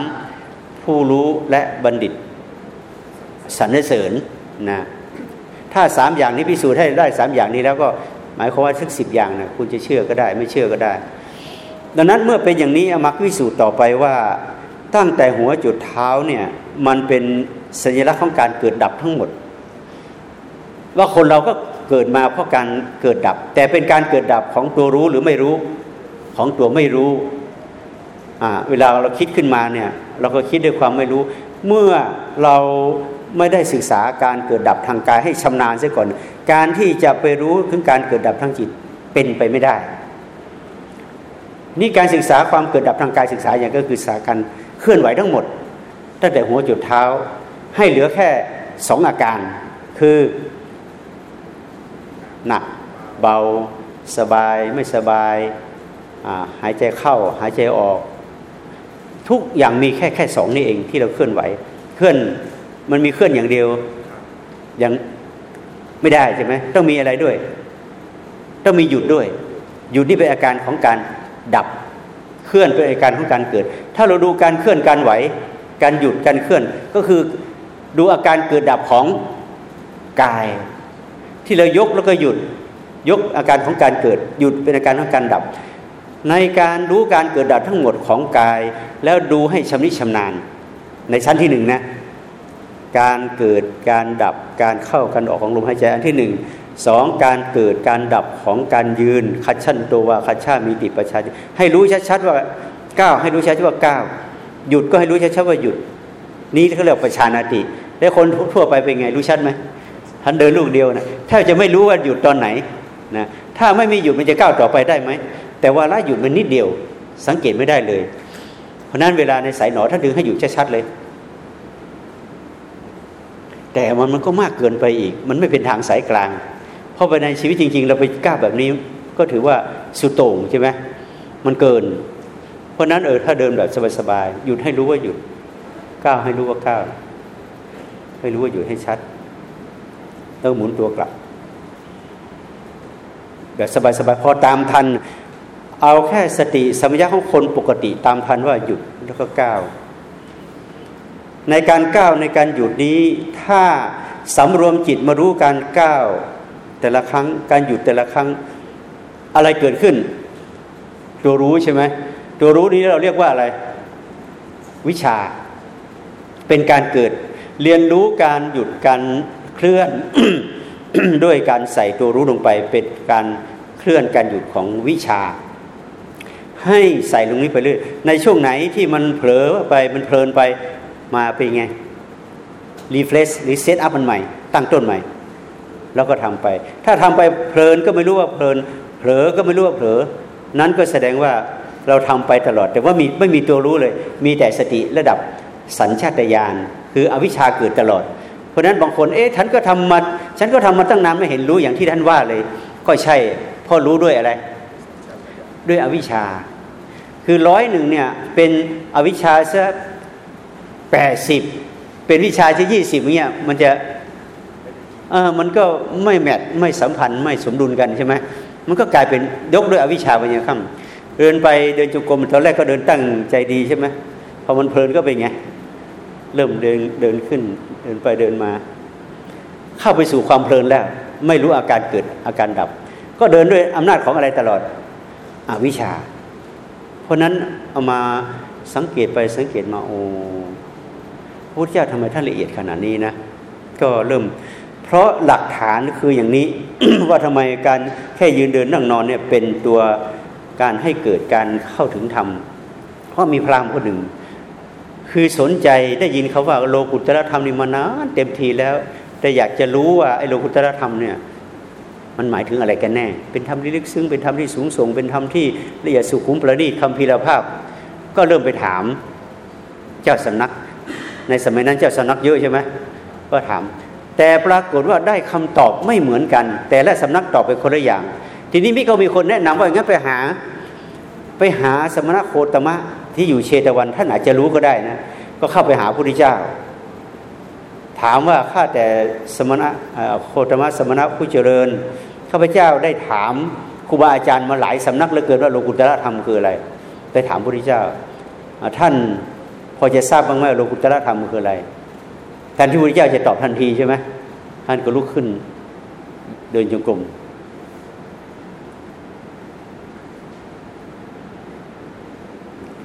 ผู้รู้และบัณฑิต สรรเสริญนะถ้าสามอย่างนี้พิสูจน์ให้ได้สามอย่างนี้แล้วก็หมายความว่าสักสิบอย่างนะคุณจะเชื่อก็ได้ ไม่เชื่อก็ได้ ดังนั้นเมื่อเป็นอย่างนี้อมักพิสูจน์ต่อไปว่าตั้งแต่หัวจุดเท้าเนี่ยมันเป็นสัญลักษณ์ของการเกิดดับทั้งหมด ว่าคนเราก็เกิดมาเพราะการเกิดดับ แต่เป็นการเกิดดับของตัวรู้หรือไม่รู้ของตัวไม่รู้อ่าเวลาเราคิดขึ้นมาเนี่ยเราก็คิดด้วยความไม่รู้ เมื่อเรา ไม่ได้ศึกษาการเกิดดับทางกายให้ชำนาญเสียก่อน การที่จะไปรู้ถึงการเกิดดับทางจิตเป็นไปไม่ได้ นี่การศึกษาความเกิดดับทางกายศึกษาอย่างก็คือศึกษาการเคลื่อนไหวทั้งหมด ตั้งแต่หัวจุดเท้าให้เหลือแค่สองอาการคือหนักเบาสบายไม่สบายหายใจเข้าหายใจออก ทุกอย่างมีแค่แค่สองนี่เองที่เราเคลื่อนไหว เคลื่อน มันมีเคลื่อนอย่างเดียวยังไม่ได้ใช่ไหมต้องมีอะไรด้วย ต้องมีหยุดด้วย หยุดนี่เป็นอาการของการดับ เคลื่อนเป็นอาการของการเกิด ถ้าเราดูการเคลื่อนการไหว การหยุดการเคลื่อนก็คือดูอาการเกิดดับของกาย ที่เรายกแล้วก็หยุดยกอาการของการเกิด หยุดเป็นอาการของการดับ ในการรู้การเกิดดับทั้งหมดของกาย แล้วดูให้ชำนิชำนาญ ในชั้นที่หนึ่งนะ การเกิดการดับการเข้ากันออกของลมหายใจอันที่หนึ่งสองการเกิดการดับของการยืนคัดชั่นตัวคัดชามีติประชาให้รู้ชัดๆว่าก้าวให้รู้ชัดๆว่าก้าวหยุดก็ให้รู้ชัดๆว่าหยุด นี้เขาเรียกประชานาติแล้วคนทั่วไปเป็นไงรู้ชัดไหมท่านเดินลูกเดียวนะถ้าจะไม่รู้ว่าหยุดตอนไหนนะถ้าไม่มีหยุดมันจะก้าวต่อไปได้ไหมแต่ว่าละหยุดมันนิดเดียว สังเกตไม่ได้เลย เพราะนั้นเวลาในสายหนอท่านดึงให้หยุดชัดๆเลย แต่มันมันก็มากเกินไปอีก มันไม่เป็นทางสายกลาง เพราะไปในชีวิตจริง ๆ เราไปกล้าแบบนี้ก็ถือว่าสุดโต่งใช่ไหมมันเกิน เพราะนั้นเออถ้าเดินแบบสบายๆหยุดให้รู้ว่าหยุดก้าวให้รู้ว่าก้าวให้รู้ว่าหยุดให้ชัดแล้วหมุนตัวกลับ แบบสบายๆพอตามทัน เอาแค่สติสมัยะของคนปกติตามทันว่าหยุดแล้วก็ก้าว ในการก้าวในการหยุดนี้ถ้าสำรวมจิตมารู้การก้าวแต่ละครั้งการหยุดแต่ละครั้งอะไรเกิดขึ้น ตัวรู้ใช่ไหมตัวรู้นี้เราเรียกว่าอะไร วิชชา เป็นการเกิด เรียนรู้การหยุดการเคลื่อน ด้วยการใส่ตัวรู้ลงไป เป็นการเคลื่อนการหยุดของวิชชา ให้ใส่ลงนี้ไปเรื่อยในช่วงไหนที่มันเผลอไปมันเพลินไป มาเป็นไง refresh หรือ set up มันใหม่ ตั้งต้นใหม่ แล้วก็ทำไป ถ้าทำไปเพลินก็ไม่รู้ว่าเพลิน เผลอก็ไม่รู้ว่าเผลอ นั้นก็แสดงว่าเราทำไปตลอด แต่ว่ามีไม่มีตัวรู้เลย มีแต่สติระดับสัญชาตญาณคืออวิชชาเกิดตลอด เพราะฉะนั้นบางคนเอ๊ะฉันก็ทำมาฉันก็ทำมาตั้งนานไม่เห็นรู้อย่างที่ท่านว่าเลย ก็ใช่พ่อรู้ด้วยอะไร ด้วยอวิชชา คือร้อยหนึ่งเนี่ยเป็นอวิชชาซะ แปดสิบเป็นวิชาที่ยี่สิบเนี่ยมันจะเออมันก็ไม่แมทไม่สัมพันธ์ไม่สมดุลกันใช่ไหมมันก็กลายเป็นยกด้วยอวิชชาไปยังค่ำเดินไปเดินจุกรมตอนแรกก็เดินตั้งใจดีใช่ไหมพอมันเพลินก็เป็นไงเริ่มเดินเดินขึ้น เดินไปเดินมา เข้าไปสู่ความเพลินแล้ว ไม่รู้อาการเกิดอาการดับ ก็เดินด้วยอำนาจของอะไรตลอดอวิชชา เพราะนั้นเอามาสังเกตไปสังเกตมาโอ้ พุทธเจ้าทำไมท่านละเอียดขนาดนี้นะก็เริ่ม เพราะหลักฐานคืออย่างนี้ ว่าทำไมการแค่ยืนเดินนั่งนอนเนี่ยเป็นตัวการให้เกิดการเข้าถึงธรรมเพราะมีพราหมณ์คนหนึ่ง คือสนใจได้ยินเขาว่าโลกุตตรธรรมนี่มานานเต็มทีแล้ว แต่อยากจะรู้ว่าไอ้โลกุตตรธรรมเนี่ยมันหมายถึงอะไรกันแน่ เป็นธรรมที่ลึกซึ้ง เป็นธรรมที่สูงส่ง เป็นธรรมที่ละเอียดสุขุมประณีตคำพีรภาพ ก็เริ่มไปถามเจ้าสำนัก ในสมัยนั้นเจ้าสำนักเยอะใช่ไหมก็ถาม แต่ปรากฏว่าได้คำตอบไม่เหมือนกัน แต่ละสำนักตอบไปคนละอย่าง ทีนี้มิก็มีคนแนะนำว่าอย่างนั้นไปหาไปหาสมณโคตมะที่อยู่เชตวันท่านอาจจะรู้ก็ได้นะ ก็เข้าไปหาพระพุทธเจ้า ถามว่าข้าแต่สมณะโคตมะสมณะผู้เจริญข้าพเจ้าได้ถามครูบาอาจารย์มาหลายสำนักเหลือเกินว่าโลกุตตรธรรมคืออะไร ไปถามพระพุทธเจ้าท่าน พอจะทราบบ้างไหมโลกุตตรธรรมคืออะไรแทนที่พระพุทธเจ้าจะตอบทันทีใช่ไหมท่านก็ลุกขึ้น เดินจงกรม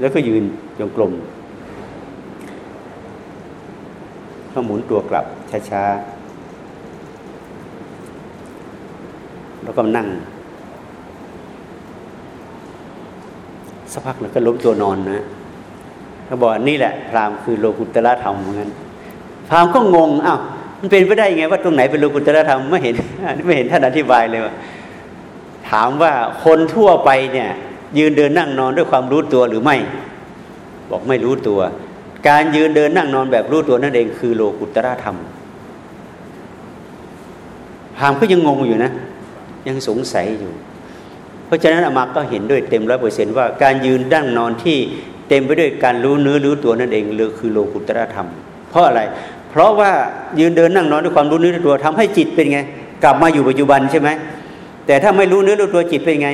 แล้วก็ยืนจงกรมก็หมุนตัวกลับช้าๆแล้วก็นั่งสักพักแล้วก็ล้มตัวนอนนะ เขาบอกนี่แหละพราหมณ์คือโลกุตตรธรรมเหมือนกันพราหมณ์ก็งงอ้าวมันเป็นไปได้ยังไงว่าตรงไหนเป็นโลกุตตรธรรมไม่เห็นไม่เห็นท่านอธิบายเลยว่าถามว่าคนทั่วไปเนี่ย ยืนเดินนั่งนอนด้วยความรู้ตัวหรือไม่ บอกไม่รู้ตัว การยืนเดินนั่งนอนแบบรู้ตัวนั่นเองคือโลกุตตรธรรมพราหมณ์ก็ยังงงอยู่นะ ยังสงสัยอยู่ เพราะฉะนั้นอามาก็เห็นด้วยเต็มร้อยเปอร์เซนต์ว่าการยืนนั่งนอนที่ เต็มไปด้วยการรู้เนื้อรู้ตัวนั่นเองเลยคือโลกุตตรธรรม เพราะอะไร เพราะว่ายืนเดินนั่งนอนด้วยความรู้เนื้อรู้ตัวทำให้จิตเป็นไง กลับมาอยู่ปัจจุบันใช่ไหมแต่ถ้าไม่รู้เนื้อรู้ตัวจิตเป็นไง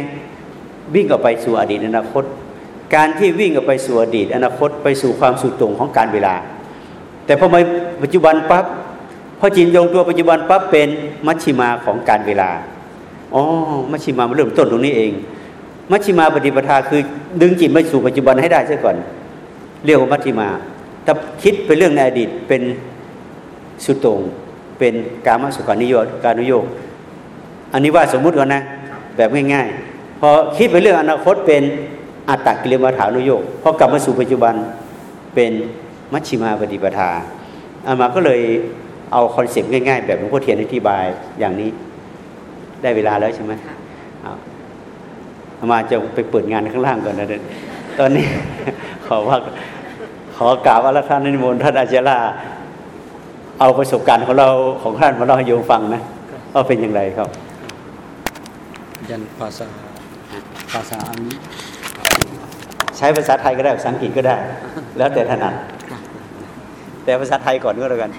วิ่งออกไปสู่อดีตอนาคต การที่วิ่งออกไปสู่อดีต อนาคตไปสู่ความสุดต่งของการเวลา แต่พอมาปัจจุบันปั๊บพอจิตยงตัวปัจจุบันปั๊บเป็นมัชชิมาของการเวลาอ๋อมัชชิมาเริ่มต้นตรงนี้เอง มัชชิมาปฏิปทาคือดึงจิตมาสู่ปัจจุบันให้ได้ซะก่อน เรียกว่ามัชชิมาถ้าคิดเป็นเรื่องในอดีตเป็นสุดโต่งเป็นกามสุขัลลิกานุโยคอันนี้ว่าสมมุติก่อนนะ แบบง่ายๆ พอคิดไปเรื่องอนาคตเป็นอัตตกิเลมัฐานุโยกพอกลับมาสู่ปัจจุบันเป็นมัชฌิมาปฏิปทาอาตมาก็เลยเอา concept ง่ายๆ แบบหลวงพ่อเทียนอธิบายอย่างนี้ได้เวลาแล้วใช่ไหม มาจะไปเปิดงานข้างล่างก่อนนะเดตอนนี้ขอว่าขอกราบอาราธานนิมนต์ท่านอาจารย์เอาประสบการณ์ของเราของท่านมาเล่าให้โยมฟังนะว่าเป็นอย่างไรครับ ยันภาษาภาษาอันนี้ใช้ภาษาไทยก็ได้ภาษาอังกฤษก็ได้ แล้วแต่ถนัดแต่ภาษาไทยก่อนก็แล้วกัน